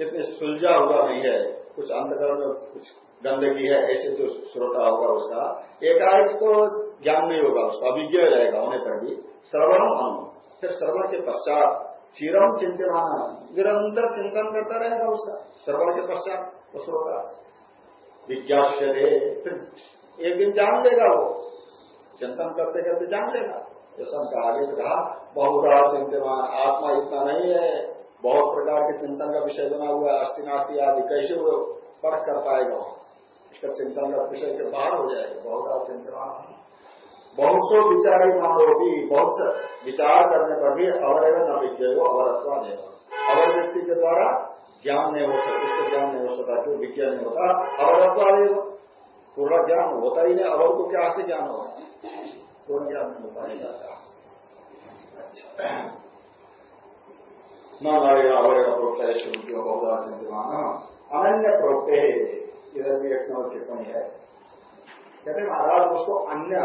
इतने सुलझा हुआ नहीं है, कुछ अंतकरण में कुछ गंदगी है, ऐसे जो श्रोता होगा उसका, एकाएक तो ज्ञान नहीं होगा उसका अभिज्ञ रहेगा होने पर भी। श्रवण अनु फिर श्रवण के पश्चात चिरम चिंतमान निरंतर चिंतन करता रहेगा उसका। श्रवण के पश्चात वो श्रोता विज्ञाप्य फिर एक दिन जान लेगा वो। चिंतन करते करते जान लेगा। जैसा आगे कहा बहुधा चिंतमान आत्मा इतना नहीं है। बहुत प्रकार के चिंतन का विषय बना हुआ है अस्थि नास्ति आदि। कैसे वो परख कर पाएगा? इसका चिंतन का विषय के बाहर हो जाएगा। बहुत आप चिंतन बहुत सो विचारी मानो भी, बहुत विचार करने पर भी अवैध न विज्ञ हो अवरत्वा देगा अवर व्यक्ति के द्वारा ज्ञान नहीं हो सकता उसको ज्ञान नहीं हो सकता क्यों विज्ञान नहीं होता, अवरत्वा देव पूर्ण ज्ञान होता ही नहीं अवर को क्या से ज्ञान होगा? पूर्ण ज्ञान नहीं होता नहीं जाता। अच्छा। न नारेगा अवय प्रोक्त है श्रुतियों बहुधा चिंतमान अनन्य प्रोक्त इधर भी एक नंबर टिप्पणी है कहते महाराज उसको अन्य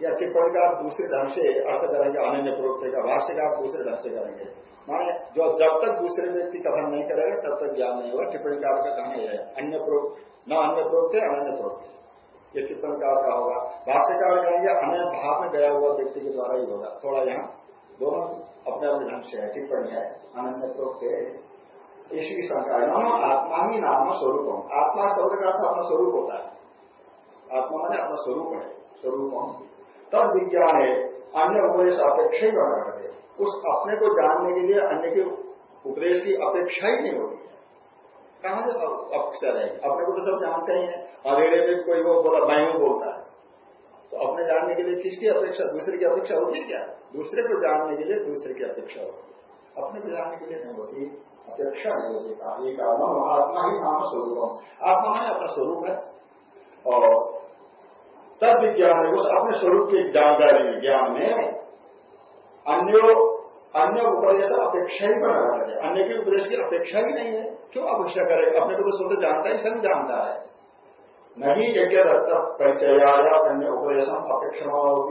या टिप्पणी का दूसरे ढंग से अर्थ करेंगे अनन्य प्रोक्त का भाष्य का दूसरे ढंग से करेंगे माने जो जब तक दूसरे व्यक्ति कथन नहीं करेगा तब तक ज्ञान नहीं होगा टिप्पणी का कहना यह है अन्य प्रोक्त न अन्य प्रोक्त है अनन्य प्रोक्त ये टिप्पणी का होगा भाष्यकार कहेंगे अन्य भाव में गया हुआ व्यक्ति के द्वारा ही होगा थोड़ा यहाँ दोनों अपने अपने ढंग से है टिप्पणी है। अनंत प्रोक्त इसकी शंका है आत्मा ही नाम स्वरूप आत्मा शब्द का अर्थ अपना स्वरूप होता है। आत्मा मैंने अपना स्वरूप है। स्वरूप तब विज्ञान है, अन्य उपदेश अपेक्षा ही बना करते उस अपने को जानने के लिए, अन्य के उपदेश की अपेक्षा ही नहीं होती है। कहाँ से अपेक्षा रहेगी? अपने को तो सब जानते ही है। अधेरे में कोई वो बोला, मैं बोलता है। तो अपने जानने के लिए किसकी अपेक्षा? दूसरे की अपेक्षा होती क्या? दूसरे को जानने के लिए दूसरे की अपेक्षा होती अपने को जानने के लिए नहीं होती। अपेक्षा नहीं होती। आत्मा ही नाम स्वरूप आत्मा है अपना स्वरूप है। और तब विज्ञान है। उस अपने स्वरूप की जानकारी, ज्ञान में अन्य अन्य उपदेश अपेक्षा ही बना है। अन्य के उपदेश की अपेक्षा ही नहीं है। क्यों अपेक्षा करे अपने को तो स्वतः जानता ही, सभी जानता है। नहीं, यज्ञ दत्त परिचया अन्य उपदेशम अपेक्षा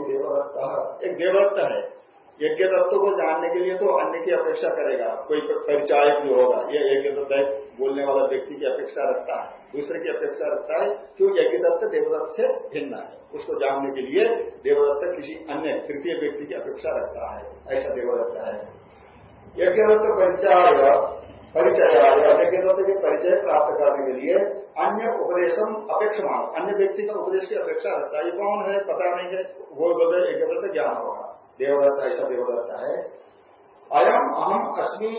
देवदत्त। एक देवदत्त है। यज्ञ तत्व को जानने के लिए तो अन्य की अपेक्षा करेगा। कोई परिचायक जो होगा, ये यज्ञ दत्त बोलने वाला व्यक्ति की अपेक्षा रखता है। दूसरे की अपेक्षा रखता है, क्यों? यज्ञ दत्त देवदत्त से भिन्न है। उसको जानने के लिए देवदत्त किसी अन्य तृतीय व्यक्ति की अपेक्षा रखता है। ऐसा देवदत्त है। यज्ञ दत्त परिचय परिचय के परिचय प्राप्त करने के लिए अन्य उपदेशम अपेक्षा अन्य व्यक्ति का उपदेश की अपेक्षा रखता है। कौन है? पता नहीं है। वो यज्ञ दत्त ज्ञान होगा। देवदत्त, ऐसा देवदत्त है। अयम अहम अस्मि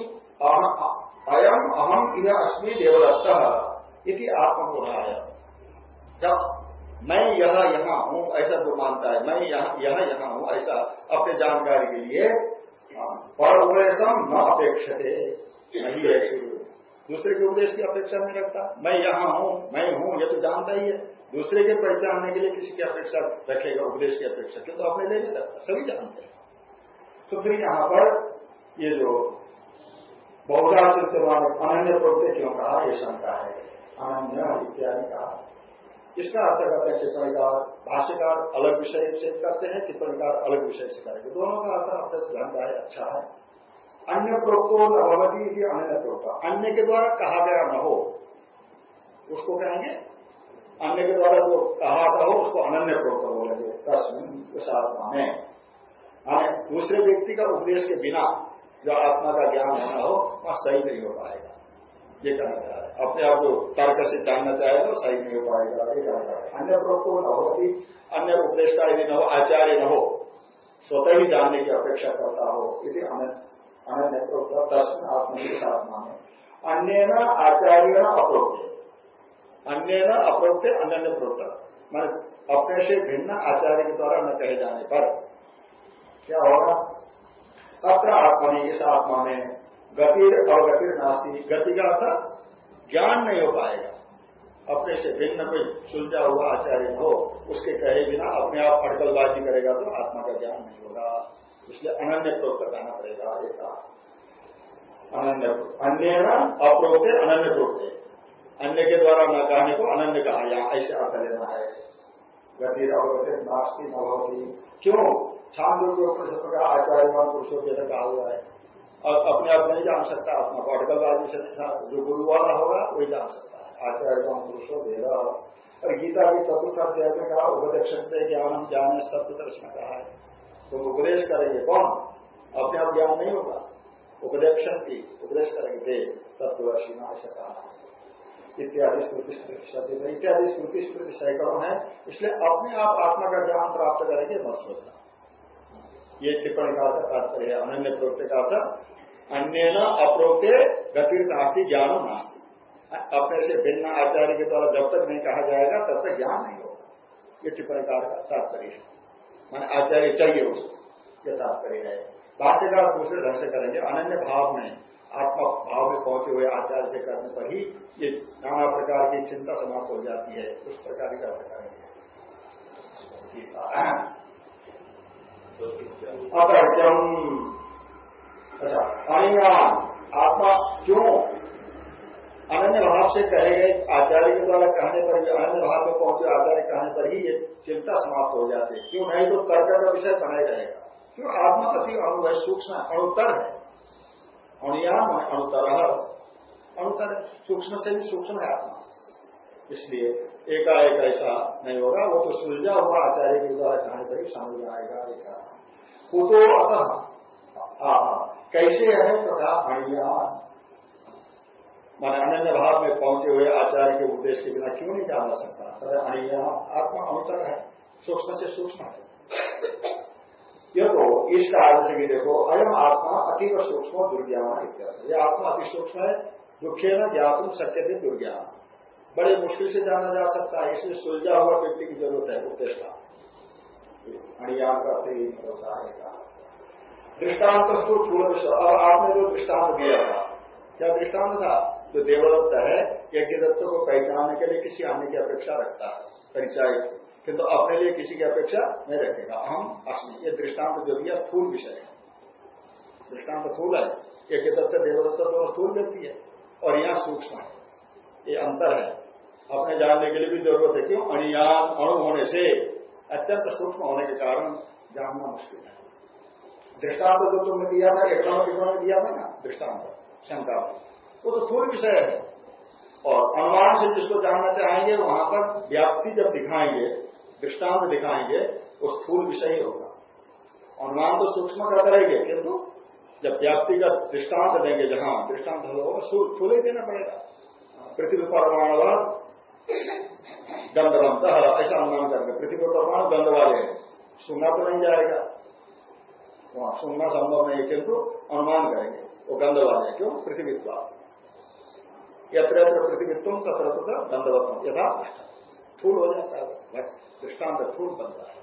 अयम अहम यह अस्मि देवदत्त इति आत्मबोधाय। जब मैं यह यहाँ हूँ, ऐसा जो मानता है, मैं यह, यहाँ हूँ, ऐसा अपने जानकारी के लिए पर उपदेशम न अपेक्षते। नहीं है दूसरे के उपदेश की अपेक्षा नहीं रखता। मैं यहाँ हूँ, मैं हूँ, ये तो जानता ही है। दूसरे के पहचानने के लिए किसी की अपेक्षा रखेगा, उपदेश की अपेक्षा। क्यों तो अपने ले नहीं सकता सभी जानते हैं। तो फिर यहाँ पर ये जो बहुधा चिंतमान अनन्य प्रत्यय क्यों कहा ये शंका है, अनन्य इत्यादि कहा इसका अर्थ करते हैं टिप्पणीकार भाष्यकार अलग विषय से करते हैं टिप्पणीकार अलग विषय से करेंगे। दोनों का अर्थ अर्थ जानता है अच्छा है। अन्य प्रोक्तो न भवती अन्य प्रोक्ता अन्य के द्वारा कहा गया न हो, उसको कहेंगे, अन्य के द्वारा जो कहा था हो, उसको अनन्य प्रोक्त बोलेंगे तस्मिन उस में माने। दूसरे व्यक्ति का उपदेश के बिना जो आत्मा का ज्ञान होना हो, वह सही नहीं हो पाएगा। ये कहना चाह रहे अपने आप को तर्क से जानना चाहे तो सही नहीं हो पाएगा। ये कहना चाह रहे अन्य को न होती अन्य उपदेश का यदि न हो, आचार्य न हो, स्वतः ही जानने की अपेक्षा करता हो यदि अन्य प्रोक्त तस्वीर आत्मा के साथ माने अन्य न आचार्य न अप्रोक्त। अन्य न अप्रोक्त अन्य प्रोक्त। मान अपने से भिन्न आचार्य के द्वारा न कहे जाने पर क्या होगा? अत्र आत्मा ने इस आत्मा में गति अवगतिर नास्ती। गति का अर्थ ज्ञान नहीं हो पाएगा। अपने से भिन्न कोई सुलझा हुआ आचार्य हो, उसके कहे बिना अपने आप अटकलबाजी करेगा तो आत्मा का ज्ञान नहीं होगा। इसलिए अनन्य प्रोक्त कहना पड़ेगा एक अनन्य अन्य न अप्रोक्त अनन्य प्रोक्त अन्य के द्वारा न कहने को अनन्य कहा, यहाँ ऐसे अर्थ लेना है। गति अवगति नास्ती न होती क्यों? छांदो के उपनिषद का पुरुषों के कहा हुआ है। और अपने आप नहीं जान सकता, अपना पाठकलबाजी से नहीं जो गुरु वाला होगा, वही जान सकता है। आचार्य का पुरुषो वेद और गीता की चतुर्थ अध्याय में कहा उपदेश ज्ञान हम जाने तत्व दर्शन कहा है। तो उपदेश करेंगे कौन? अपने आप ज्ञान नहीं होगा। उपदेश की उपदेश करेंगे थे तत्वदर्शी कहा इत्यादि स्मृति शब्द इत्यादि स्मृति स्मृति सैकड़ों है, इसलिए अपने आप आत्मा का ज्ञान प्राप्त करेंगे, मत सोचना। ये टिप्पणी का तात्पर्य अनन्य प्रोक्त का अर्थ अन्य न अप्रोक्ते गति नास्ती, ज्ञान नास्ती। अपने से भिन्न आचार्य के द्वारा जब तक नहीं कहा जाएगा, तब तक ज्ञान नहीं होगा। ये टिप्पणी का तात्पर्य है। मान आचार्य चाहिए उसको ये तात्पर्य है भाष्यकार दूसरे ढंग से करेंगे, अनन्य भाव में, आत्मा भाव में पहुँचे हुए आचार्य से करने पर ही ये नाना प्रकार की चिंता समाप्त हो जाती है, उस प्रकार का अपरचम अच्छा अनियान आत्मा क्यों? अनन्य भाव से कहे गए आचार्य के द्वारा कहने पर भी अनन्य भाव में पहुँचे आचार्य कहने पर ही ये चिंता समाप्त हो जाती है। क्यों नहीं? तो तर्क का विषय बनाया रहेगा। क्यों? आत्मा अति अणु है, सूक्ष्म अणुतर है। अणुयाम अणुतर। अणुतर, सूक्ष्म से भी सूक्ष्म है आत्मा। इसलिए एकाएक ऐसा नहीं होगा। वो तो सुलझा हुआ आचार्य के द्वारा कहने पर ही समझ में आएगा कुतो अतः। कैसे है तथा अणियान मान अनन्य भाव में पहुँचे हुए आचार्य के उपदेश के बिना क्यों नहीं जाना सकता? अणिया आत्मा अणुतर है, सूक्ष्म से सूक्ष्म है। ये तो इस कारण से भी देखो, अयम आत्मा अतीव सूक्ष्म दुर्ज्ञान इत्यादि ये आत्मा अति सूक्ष्म है दुखे न ज्ञातुम सत्य थे दुर्ज्ञान बड़े मुश्किल से जाना जा सकता है, इसलिए सुलझा हुआ व्यक्ति की ज़रूरत है उद्देश्य अणियान करते ही होता है। दृष्टांत स्थूल विषय और आपने जो दृष्टांत दिया था, क्या दृष्टांत था? जो देवदत्त है यज्ञ दत्त को पहचानने के लिए किसी अन्य की अपेक्षा रखता है, परिचय किंतु तो अपने लिए किसी की अपेक्षा नहीं रखेगा। हम अस्मी ये दृष्टांत जो दिया, स्थूल विषय है। दृष्टांत स्थूल है। एक दत्त देवदत्त तो स्थूल व्यक्ति है। और यहाँ सूक्ष्म है। ये अंतर है। अपने जानने के लिए भी ज़रूरत है। क्यों? अणियान अणु होने से। अत्यंत सूक्ष्म होने के कारण जानना मुश्किल है। दृष्टांत जो तुमने दिया था, एक दिया था ना? दृष्टांत। शंका। वो तो स्थूल विषय है। और अनुमान से जिसको जानना चाहेंगे, वहाँ पर व्याप्ति जब दिखाएँगे, दृष्टांत दिखाएँगे वो स्थूल विषय ही होगा। अनुमान तो सूक्ष्म का करेंगे, किंतु जब व्याप्ति का दृष्टांत देंगे, जहाँ दृष्टांत होगा स्थूल ही देना पड़ेगा। पृथ्वी परमाणु गंधवंत ऐसा अनुमान करेंगे पृथ्वी परमाणु गंध वाले हैं। सुनना तो नहीं जाएगा। वहाँ सुनना संभव नहीं है, किंतु अनुमान करेंगे। वो गंध वाले क्यों? पृथ्वी यत्र यत्र पृथ्वीत्व तत्र तत्र गंधवत्म यथा फूल हो जाता है। दृष्टांत फूल बनता है।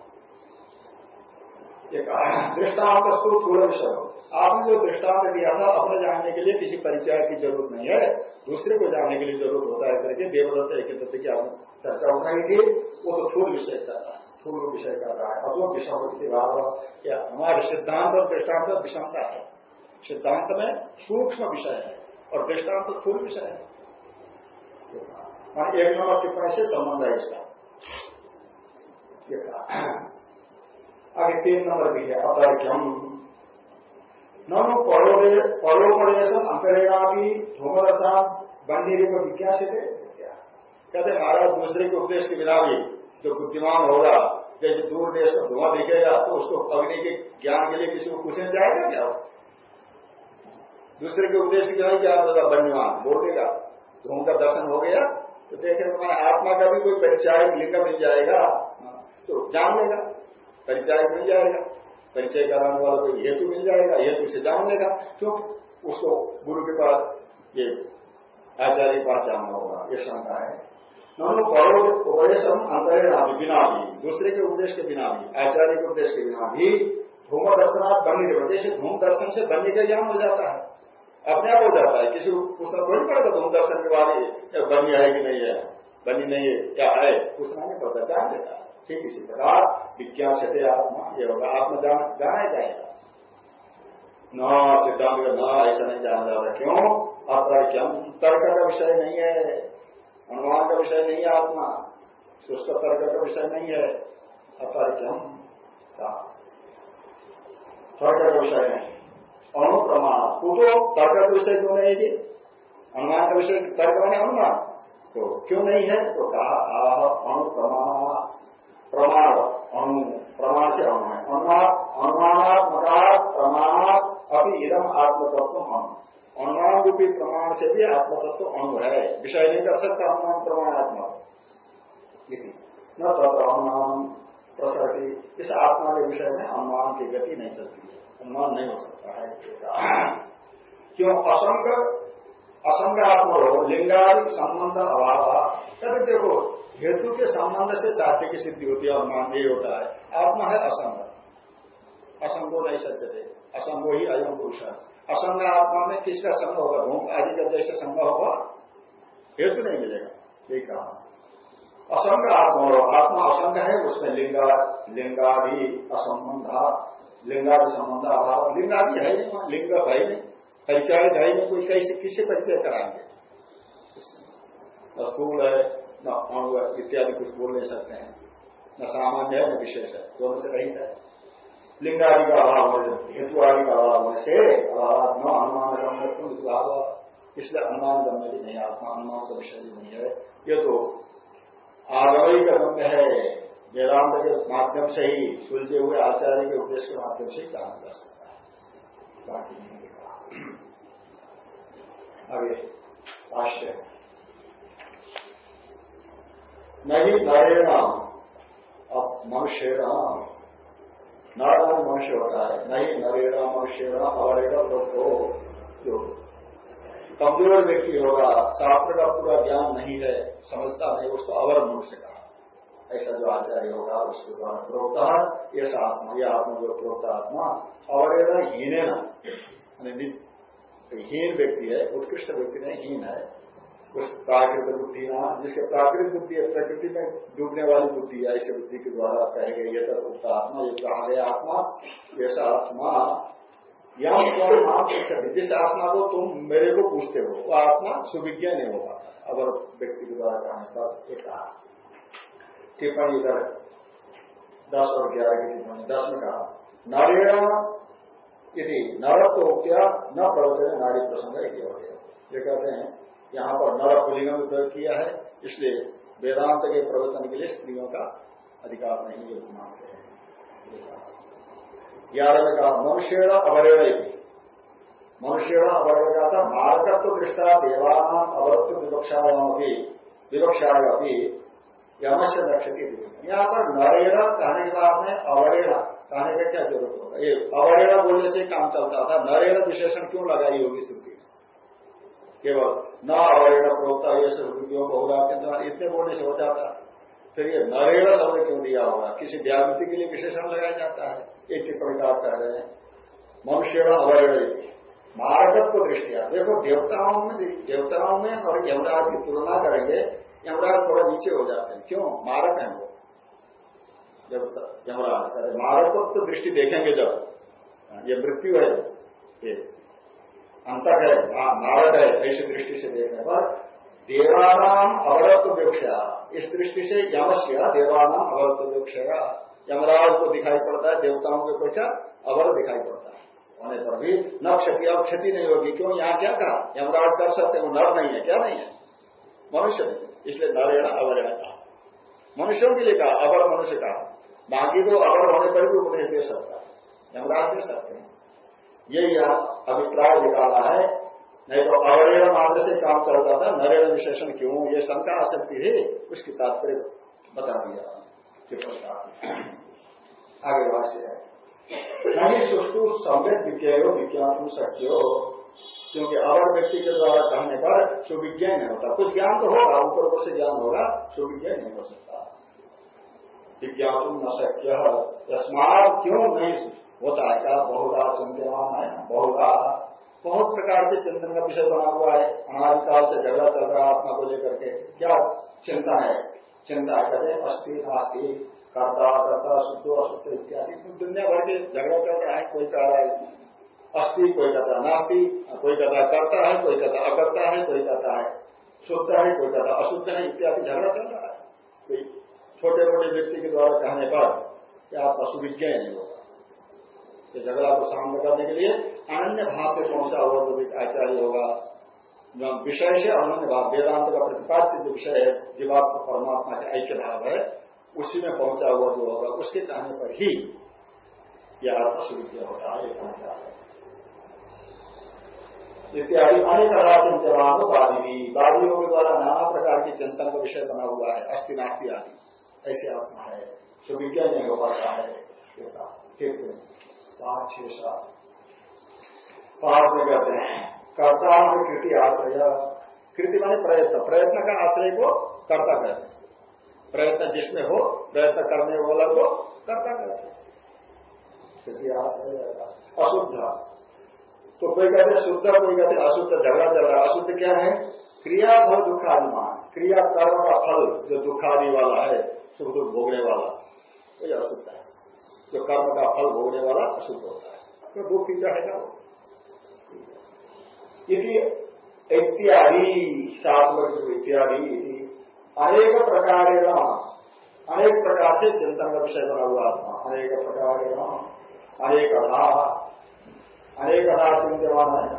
दृष्टांत स्थूल फूल विषय। आपने जो दृष्टांत दिया था, अपने जानने के लिए किसी परिचय की ज़रूरत नहीं है। दूसरे को जानने के लिए ज़रूरत होता है करके देवदत्त एक दत्त की आपने चर्चा उठाई थी। वो तो फूल विषय रहा है फूल विषय रहा है अतो विषम भाव क्या हमारे सिद्धांत और दृष्टांत विषमता है। सिद्धांत में सूक्ष्म विषय है और दृष्टांत फूल विषय है। हाँ, एक नंबर टिप्पणी से संबंध है इसका। आगे तीन नंबर भी है। अपरिक्यम ननु परोपदेशम अंतरेणा भी धूमरसा बंदी को विज्ञा से थे कहते महाराज दूसरे के उपदेश के बिना भी जो बुद्धिमान होगा जैसे दूर देश में धुआँ दिखेगा तो उसको अग्नि के ज्ञान के लिए किसी को पूछने जाएगा क्या? दूसरे के उपदेश के बिना क्या होगा बन्यमान बोल देगा। धूम का दर्शन हो गया। तो देखे तो आत्मा का भी कोई परिचय लिंग मिल जाएगा। तो जान लेगा, परिचय मिल जाएगा। परिचय कराने वाला कोई हेतु मिल जाएगा, हेतु से जान लेगा। क्यों उसको गुरु के पास ये आचार्य के पास जाना होगा, ये शंका है। नॉन उपदेश बिना भी दूसरे के उपदेश के बिना भी, आचार्य के उपदेश के बिना भी धूम दर्शनाथ बनने जैसे धूम दर्शन से बनने का ज्ञान हो जाता है। अपने आप हो जाता है। किसी को पूछना थोड़ी पड़ेगा तुम दर्शन के बारे बनी है कि नहीं है? बनी नहीं है, क्या है? पूछना नहीं पड़ता, जान देता ठीक इसी प्रकार विज्ञान से आत्मा, ये होगा, आत्मा जान, जाना ही जाएगा। न सिद्धांत का न, ऐसा नहीं जाना जाता। क्यों? अतर्क्यम तर्क का विषय नहीं है। अनुमान का विषय नहीं है आत्मा। उसका तर्क का विषय नहीं है। अतर्क्यम तर्क का विषय नहीं। अणु प्रमाण तो तर्क का विषय क्यों नहीं है अनुमान का विषय तर्क बने अनुमान तो क्यों नहीं है तो कहा आह अणु प्रमाण प्रमाण अणु प्रमाण से अणु है अनुमानात्मका प्रमाणात अभी इधम आत्मतत्व अणु अनुमान रूपी प्रमाण से भी आत्मतत्व अणु है विषय नहीं कर सकता अनुमान प्रमाणात्मक न तत्र अनुमान प्रसरती इस आत्मा के विषय में अनुमान की गति नहीं चलती है अनुमान नहीं हो सकता है क्यों? असंग असंग आत्मा हो, लिंगादि संबंध अभाव। कभी देखो, हेतु के संबंध से साध्य की सिद्धि होती है अनुमान यही होता है। आत्मा है असंग। असंगो नहीं सचते असंगो ही अयम पुरुष है। असंग आत्मा में किसका संग होगा? धूम आदि का जैसे संग होगा, हेतु नहीं मिलेगा। यही कहा। असंग आत्मा हो, आत्मा असंग है, उसमें लिंगा, लिंगादि असंबंधा लिंगादि संबंध अभाव। लिंगादि है नहीं लिंग है नहीं परिचय है नहीं कोई कैसे, किससे परिचय कराएँगे? न स्थूल है, न अणु इत्यादि कुछ बोल नहीं सकते हैं। न सामान्य है, न विशेष है, दोनों से रहित है। लिंगादि का अभाव होने हेतु आदि का अभाव होने से न अनुमान गम्य इसलिए अनुमान गम्य भी नहीं, आत्मा अनुमान का विषय भी नहीं है। ये तो आगमयी का गम्य है। वेदांत के माध्यम से ही सुलझे हुए आचार्य के उपदेश के माध्यम से ही कहा जा सकता है। बाकी नहीं आगे आश्चर्य। नहीं नरेण अब मनुष्य नर मनुष्य होता है। नहीं नरेण मनुष्य अवरेण तो जो कमज़ोर व्यक्ति होगा, शास्त्र का पूरा ज्ञान नहीं है, समझता नहीं, उसको अवर मनुष्य कहा ऐसा जो आचार्य होगा, उसके द्वारा प्रोक्ता ये आत्मा यह आत्मा जो प्रोक्त आत्मा, और अवरेण हीने हीन व्यक्ति है, उत्कृष्ट व्यक्ति नहीं, हीन है। उस प्राकृत बुद्धि ना, जिसके प्राकृतिक बुद्धि है, प्रकृति में डूबने वाली बुद्धि है, ऐसे बुद्धि के द्वारा कहे गए, ये तो आत्मा, ये कहा गया आत्मा ऐसा आत्मा। या जिस आत्मा को तुम मेरे को पूछते हो, वो आत्मा सुविज्ञा नहीं हो पाता अगर व्यक्ति के द्वारा कहने पर एक कहा। टिप्पणी इधर दस और ग्यारह की टिप्पणी। दस में कहा नारेण यदि नरत्व क्या न प्रवचन नारी प्रसंग ये कहते हैं, यहाँ पर नर पुलिंग प्रयोग किया है, इसलिए वेदांत के प्रवचन के लिए स्त्रियों का अधिकार नहीं ये मानते हैं। ग्यारह में कहा मनुष्य अवरेण मनुष्य अवरेण का था मार्गत्व दृष्टा देवान अवरत्व विवक्षायाम भी विवक्षाय अभी यमस्य नक्षति यहाँ पर नरेण कहने के बाद में अवरेण कहने का क्या ज़रूरत होगा? ये अवरेण बोलने से काम चलता था नरेण विशेषण क्यों लगाई होगी श्रुति? केवल न अवर्ण प्रोक्ता ये सब क्यों बहुराचित इतने बोलने से हो जाता। फिर ये नरेण शब्द क्यों दिया होगा? किसी व्यावृत्ति के लिए विशेषण लगाया जाता है। एक टिप्पणी आप कह रहे हैं। मनुष्य अवर्ण मारकत्व दृष्टिया। देखो, देवताओं में देवताओं में और यमराज की तुलना करेंगे यमराज थोड़ा नीचे हो जाते हैं। क्यों? मारक है वो। जब यमराज मारकत्व दृष्टि देखेंगे जब। ये मृत्यु है। ये अंतर है। नारद है, ऐसी दृष्टि से देखने पर। देवानाम अवरत्व विवक्षा इस दृष्टि से यमस्य देवानाम अवरत्व यमराज को दिखाई पड़ता है, देवताओं के अपेक्षा अवर दिखाई पड़ता है। होने पर भी न क्षति, अब क्षति नहीं होगी। क्यों? यहाँ क्या कहा? यमराज कर सकते वो नर नहीं है। क्या नहीं है? मनुष्य नहीं इसलिए नरेण अवरण कहा मनुष्यों के लिए कहा अवर मनुष्य कहा। बाकी तो अवर होने पर भी उपदेश दे सकता है। यमराज दे सकते हैं। यहाँ अभिप्राय निकाला है। नहीं तो अवरेण मात्र से काम चलता था नरेण विशेषण क्यों? ये शंका आ सकती है, उसकी तात्पर्य बता दिया। आगे भाष्य है। नहीं सुष्टु सम्यक विज्ञायो विज्ञान शक्यो। क्योंकि अवर व्यक्ति के द्वारा कहने पर सुविज्ञान नहीं होता कुछ ज्ञान तो होगा, ऊपर ऊपर से ज्ञान होगा सुविज्ञान नहीं हो सकता। विज्ञान न शक्य यस्मात क्यों नहीं होता है? क्या बहुधा चिंतमान है? बहुधा। बहुत प्रकार से चिंतन का विषय बना हुआ है। अनाज अनादिकाल से झगड़ा चल रहा आत्मा को लेकर के क्या चिंता है? चिंता हैं अस्थि नास्ति, कर्ता कर्ता शुद्ध अशुद्ध इत्यादि। दुनिया भर के झगड़ा चल रहा है कोई कह रहा है अस्थि, कोई कहता नास्ति, कोई कहता करता है, कोई कहता अकर्ता है, कोई कहता है शुद्ध है, कोई कहता अशुद्ध है, इत्यादि झगड़ा चल रहा है। कोई छोटे मोटे व्यक्ति के द्वारा कहने पर क्या पशुविज्ञ नहीं होगा झगड़ा को शांत करने के लिए अनन्य भाव पे पहुँचा हुआ तो आचार्य होगा विषय से अनन्य भाव वेदांत का प्रतिपाद्य जो विषय है, जीवात्मा, परमात्मा के ऐक्य भाव है, उसी में पहुँचा हुआ जो होगा, उसके कहने पर ही यह आत्मस्वीकृत होता है। इत्यादि अनेक चिंतवान बादी बादियों के द्वारा नाना प्रकार की चिंतन का विषय बना हुआ है, अस्थि नास्ती आदि। ऐसे आत्मा है सुविज्ञा नहीं हो पाता है। पाँच, छह, सात। पाँच में कहते हैं कर्ता में कृति आश्रय। कृति माने प्रयत्न। प्रयत्न का आश्रय को कर्ता कहते हैं। प्रयत्न जिसमें हो, प्रयत्न करने वाला को कर्ता कहते हैं। कृति आश्रय, अशुद्ध। तो कोई कहते शुद्ध, कोई कहते अशुद्ध, झगड़ा चल रहा है अशुद्ध क्या है? क्रिया, फल दुखादिमान क्रिया, कर्म का फल जो दुखादि वाला है, सुख, दुख भोगने वाला, वही अशुद्ध है। जो कर्म का फल भोगने वाला अशुद्ध होता है। तो दुख चाहेगा वो। यदि इत्यादि, सात्मक इत्यादि अनेक प्रकार अनेक प्रकार से चिंतन का विषय बना हुआ आत्मा। अनेक प्रकार अनेक अभाव। अनेक अधा चिंतवान है।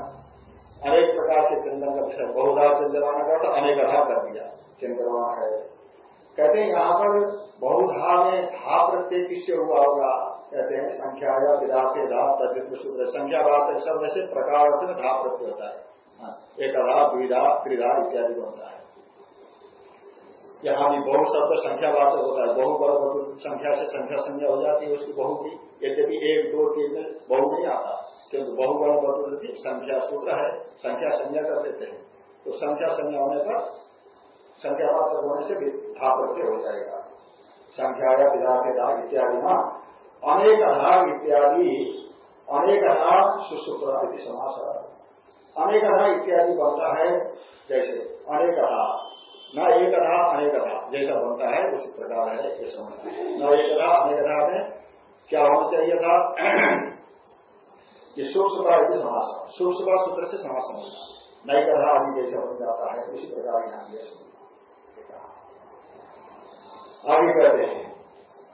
अनेक प्रकार से चिंतन का विषय बहुधा चिंतवान का तो अनेक अधा कर दिया चिंतवान है। कहते हैं यहाँ पर बहुधा में धा प्रत्येक किससे हुआ होगा। कहते हैं संख्या या विधाते धा तत्व सूत्र संख्या बात शब्द से प्रकार में धा प्रत्यय होता है। हाँ, एक अधा द्विधा त्रिधा इत्यादि होता है। यहाँ भी बहु शब्द संख्यावाचक होता है। बहु बल संख्या से संख्या संज्ञा हो जाती है उसकी बहु की। यद्यपि एक दो तीन बहु नहीं आता। क्योंकि बहुगण बदलती संख्या सूत्र है, संख्या संज्ञा कर देते हैं। तो संख्या संज्ञा होने पर संख्या पात्र होने से भी था प्रत्यय हो जाएगा। संख्या या विधा के दाग इत्यादि ना। अनेक धाग इत्यादि, अनेक धाग सुसूत्र समास। अनेक धाग इत्यादि बनता है, जैसे अनेक धाग न एक धा अनेक धा जैसा बनता है, उसी प्रकार है ये न एक धा अनेक धा में क्या होना चाहिए था? ये सूक्ष्म यदि समास सूक्ष्म सूत्र से समास समझना नई कथा आदि जैसा बन जाता है उसी प्रकार यहाँ आगे कहते हैं,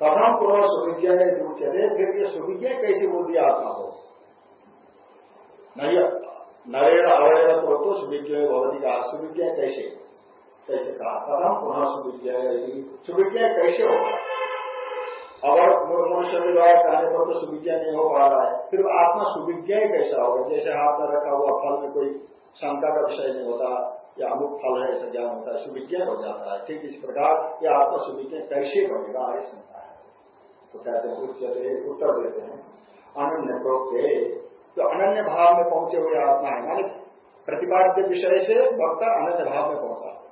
कथम पुनः सुविज्ञा ने चले, फिर ये सुविज्ञा कैसे बोल दिया आत्मा हो नहीं नरेण अवैध तो सुविज्ञ भगवती का सुविज्ञा कैसे? कैसे कहा? कथम पुनः सुविज्ञा सुविज्ञा कैसे होगा? अगर मनुष्य विवाह कहने पर तो सुविज्ञा नहीं हो पा रहा है। फिर आत्मा सुविज्ञा ही कैसा होगा? जैसे हाथ में रखा हुआ फल में कोई शंका का विषय नहीं होता, या अमुक फल है, ऐसा ज्ञान होता है सुविज्ञा हो जाता है। ठीक इस प्रकार यह आत्मा सुविज्ञा कैसे बनेगा? आगे शंका है। तो कहते हैं उच्चते उत्तर देते हैं। अनन्य प्रोक्ते तो अनन्य भाव में पहुँचे हुए आत्मा है। मानी प्रतिपाद्य विषय से वक्ता अनन्य भाव में पहुँचा।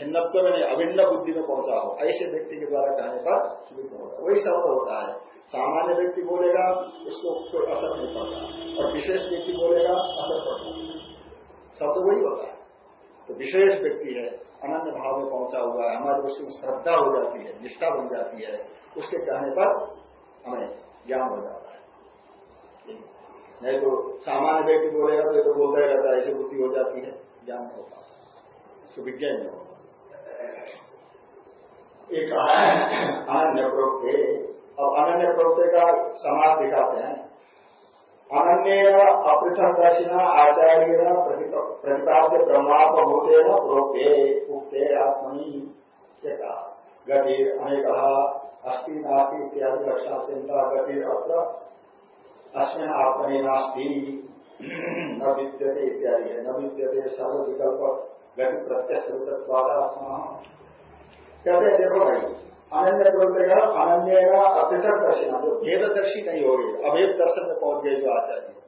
भिन्नत्व में नहीं, अभिन्न बुद्धि में पहुँचा हो। ऐसे व्यक्ति के द्वारा कहने पर सुविधा होता वही शब्द होता है। सामान्य व्यक्ति बोलेगा, उसको कोई असर नहीं पड़ता। और विशेष व्यक्ति बोलेगा, असर पड़ता शब्द वही होता है। तो विशेष व्यक्ति है अनन्य भाव में पहुँचा हुआ है, हमारी उसकी श्रद्धा हो जाती है, निष्ठा बन जाती है, उसके कहने पर हमें ज्ञान हो जाता है। नहीं तो सामान्य व्यक्ति बोलेगा तो ये तो बोलता ही रहता है, ऐसी बुद्धि हो जाती है, ज्ञान नहीं होता सुविज्ञा नहीं होता एक अनन्य प्रोक्ते अब अनन्य प्रोक्ते का समाज दिखाते हैं। अनन्य अपृथक दर्शिना आचार्य प्रतिपाद्य ब्रह्मात्म होते न प्रोक्ते, उक्ते आत्मनि गति अनेक अस्थि नास्ति इत्यादि लक्षण चिंता गति अत्र, अस्मिन आत्मनि नास्ति, न विद्यते इत्यादि। है न विद्यते सर्व विकल्प गति प्रत्यक्ष आत्मा कहते हैं देखो भाई अनन्य बोलते का अनन्य का अपृथक दर्शन जो भेददर्शी नहीं हो गई अभेद दर्शन में पहुँच गए जो आचार्य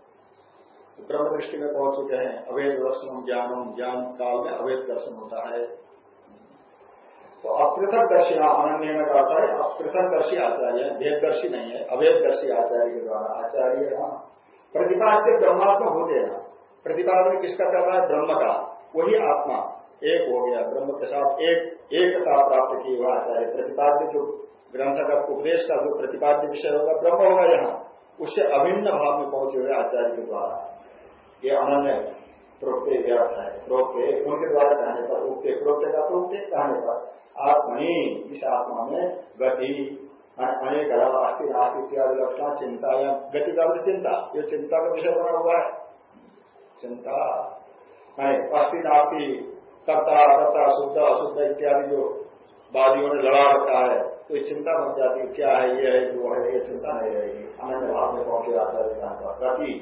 ब्रह्म दृष्टि में पहुँच चुके हैं अभेद दर्शन ज्ञानम ज्ञान, काल में अवैध दर्शन होता है। तो अपृथक दर्शी अनन्य में कहता है अपृथक दर्शी आचार्य, भेददर्शी नहीं है अभेदर्शी आचार्य के द्वारा आचार्य हाँ। प्रतिपाद्य ब्रह्मात्मा होते हैं प्रतिपादन किसका कर रहा है? ब्रह्म का, वही आत्मा। एक हो गया, ब्रह्म के साथ एक, एकता प्राप्त की हुआ आचार्य। प्रतिपाद्य जो ग्रंथ का उपदेश का जो प्रतिपाद्य विषय होगा, ब्रह्म होगा यहाँ। उससे अभिन्न भाव में पहुँचे हुए आचार्य के द्वारा। ये अनन्य प्रोक्ते व्याप्त है। प्रोक्ते, उनके द्वारा कहने पर उगते प्रोक्ते का तो उगते कहने पर आत्मनी, इस आत्मा में गति अनेक अस्थि इत्यादि लक्षण, चिंता या गति का चिंता, ये चिंता का विषय बना हुआ है। चिंता अस्थि नास्ती कर्ता कर्ता शुद्ध, अशुद्ध इत्यादि जो वादियों ने लड़ा रखा है तो चिंता बन जाती है, क्या है, ये है वो है, ये चिंता नहीं रहेगी। अनंत भाव में पहुँचे आचार्य गति।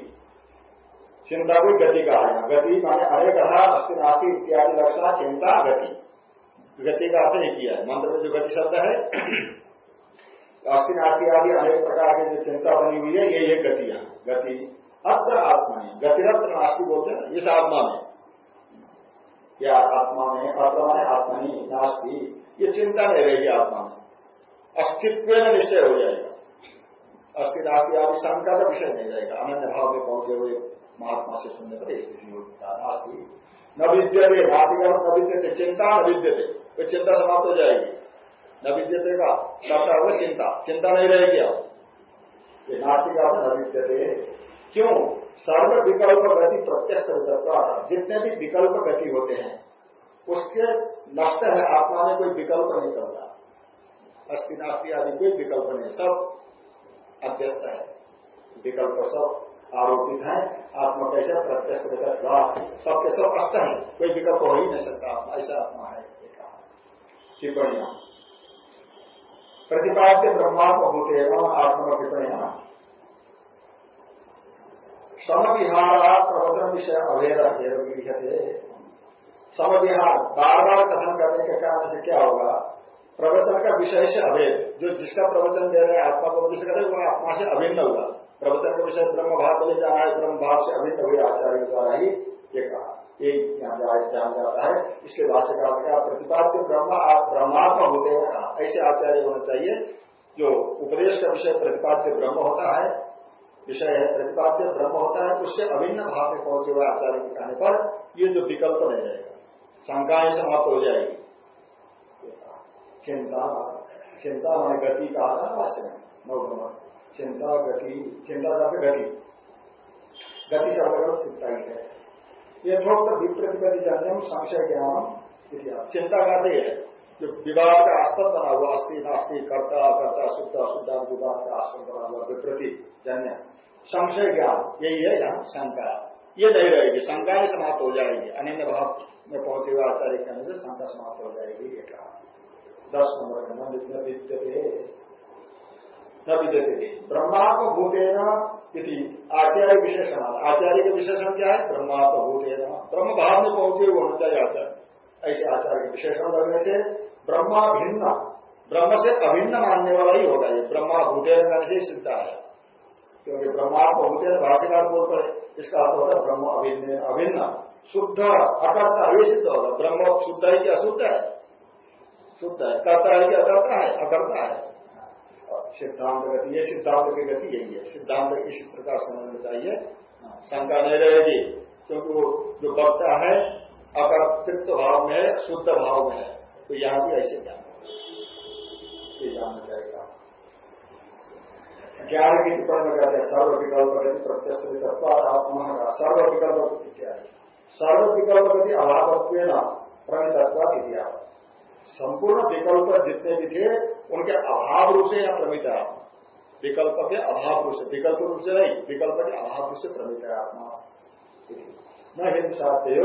चिंता को गति कहा है। गति माने अरे कहा अस्थि नास्ती इत्यादि लक्षण चिंता, गति। गति का अर्थ नहीं किया है। मंत्र में जो गति शब्द है, अस्थि नास्ती आदि अनेक प्रकार की जो चिंता बनी हुई है, ये ये गतियाँ गति, अत्र आत्मा है गतिरत्र नास्ती बोलते हैं इस आत्मा में। या आत्मा में अत्र माने आत्मा ही नास्ती ये चिंता नहीं रहेगी आत्मा में। अस्तित्व में निश्चय हो जाएगा। अस्थि नास्ती आदि शंका का विषय नहीं रहेगा। अनन्य भाव में पहुँचे हुए महात्मा से सुनने पर स्थिति होता नास्ती न विद्यते नातिका न विद्यते, चिंता न विद्यते। तो चिंता समाप्त हो जाएगी। न विद्यते का करता होगा चिंता। चिंता नहीं रहेगी अब। ये नास्तिका न विद्यते। क्यों? सर्व विकल्प गति प्रत्यक्ष जितने भी विकल्प गति होते हैं, उसके नष्ट है। आत्मा में कोई विकल्प नहीं करता अस्थि नास्ति आदि कोई विकल्प नहीं सब अध्यस्त है। विकल्प सब आरोपित है। आत्मा कैसे प्रत्यक्ष सबके सब अस्त है। कोई विकल्प हो ही नहीं सकता आत्मा। ऐसा आत्मा है। टिप्पणियाँ। प्रतिपाद्य ब्रह्मात्म होते हैं आत्मा टिप्पणियाँ। समविहार प्रवचन विषय अभेद अभेद लिखते समविहार बार बार कथन करने के कारण से क्या होगा? प्रवचन का विषय से अभेद जो जिसका प्रवचन दे रहे हैं, आत्मा को उपदेश करे वो आत्मा से अभिन्न होगा। प्रवचन का विषय ब्रह्म भाव ले जाना है, ब्रह्म भाव से अभिन्न हुए आचार्य द्वारा ही ये कहा। एक जान जाता है। इसके भाष्य का प्रतिपाद्य ब्रह्म आप ब्रह्मात्मा होते हैं ऐसे आचार्य होना चाहिए, जो उपदेश का विषय प्रतिपाद्य ब्रह्म होता है विषय है, प्रतिपाद्य ब्रह्म होता है, उससे अभिन्न भाव में पहुँचे हुए आचार्य के कहने पर ये जो विकल्प नहीं रहेगा। शंकाएँ समाप्त हो जाएगी। चिंता चिंता मैंने गति कहा था भाष्य में नौ चिंता गति, चिंता का गति। गति अलग चिंता ही। है ये थोड़ा विप्रतिगति जन्यम संशय ज्ञान चिंता का है, जो विवाद का आस्पद बना हुआ अस्थि नास्ति कर्ता कर्ता, शुद्ध अशुद्ध विवाद का आस्पद बना हुआ विप्रति जन्य संशय ज्ञान यही है यहाँ शंका। ये नहीं रहेगी। शंका ही समाप्त हो जाएगी। अन्य भाव में पहुँचे हुए आचार्य कहने से शंका समाप्त हो जाएगी, ये कहा। दस नंबर का न विद्यते। न विद्यते। ब्रह्मात्म भूतेन यदि आचार्य विशेषण। आचार्य का विशेषण क्या है? ब्रह्मात्म भूतेन। ब्रह्म भाव में पहुँचे हुए होना चाहिए आचार्य। ऐसे आचार्य के विशेषण लगने से ब्रह्मा भिन्न। ब्रह्म से अभिन्न मानने वाला ही होगा ये। ब्रह्मा भूतेन करने से सिद्ध है। क्योंकि ब्रह्मात्म हैं भाषिकार बोल पड़े इसका अर्थ होता है ब्रह्म अभिन्न अभिन्न। शुद्ध अकर्ता ये सिद्ध होगा। ब्रह्म शुद्ध है कि अशुद्ध है? शुद्ध है। कर्ता है कि अकर्ता है? अकर्ता है। सिद्धांत गति, ये सिद्धांत की गति यही है। सिद्धांत इस प्रकार समझना चाहिए। शंका नहीं रहेगी, क्योंकि जो वक्ता है, अकर्तृत्व भाव में है, शुद्ध भाव में है। तो यहाँ भी ऐसे ज्ञान ये जानना चाहेगा ज्ञान की टिप्पणी में कहते हैं सर्व विकल्प गति प्रत्यक्ष आत्मा का सर्व विकल्प है सर्व विकल्प गति अभावत्व प्रमितत्व इतिहास संपूर्ण विकल्प जितने भी थे, उनके अभाव रूप से यहाँ प्रमित है। विकल्प के अभाव रूप से, विकल्प रूप से नहीं, विकल्प के अभाव रूप से प्रमित है आत्मा। न हिंद साध्य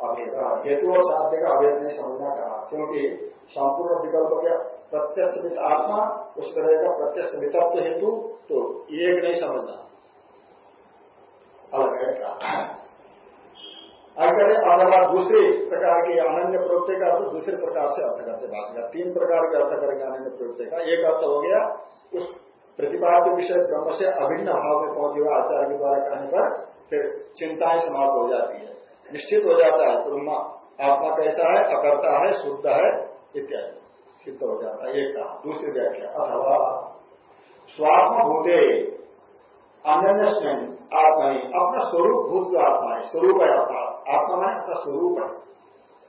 अभेद हेतु और साध्य का अभेद नहीं समझना कहा क्योंकि संपूर्ण विकल्प के प्रत्यक्ष आत्मा उस तरह का प्रत्यक्ष विकल्प हेतु तो एक नहीं समझना अलग है क्या अगर अथवा दूसरे प्रकार के अनन्य प्रवृत्ति का अर्थ दूसरे प्रकार से अर्थ करते भाषा तीन प्रकार के अर्थ करेंगे अनन्य प्रवृत्ति का एक अर्थ हो गया उस प्रतिपाद्य विषय ब्रह्म से अभिन्न भाव में पहुँचे हुए आचार्य के द्वारा कहने पर फिर चिंताएँ समाप्त हो जाती है। निश्चित हो जाता है, ब्रह्मा, आत्मा कैसा है, अकर्ता है, शुद्ध है, इत्यादि। सिद्ध हो जाता है, एक कहा, दूसरी व्याख्या, अथवा स्वात्म भूते अन्य आत्मा ही अपना स्वरूप भूत जो आत्मा है, स्वरूप है आत्मा आत्मा में अपना स्वरूप है।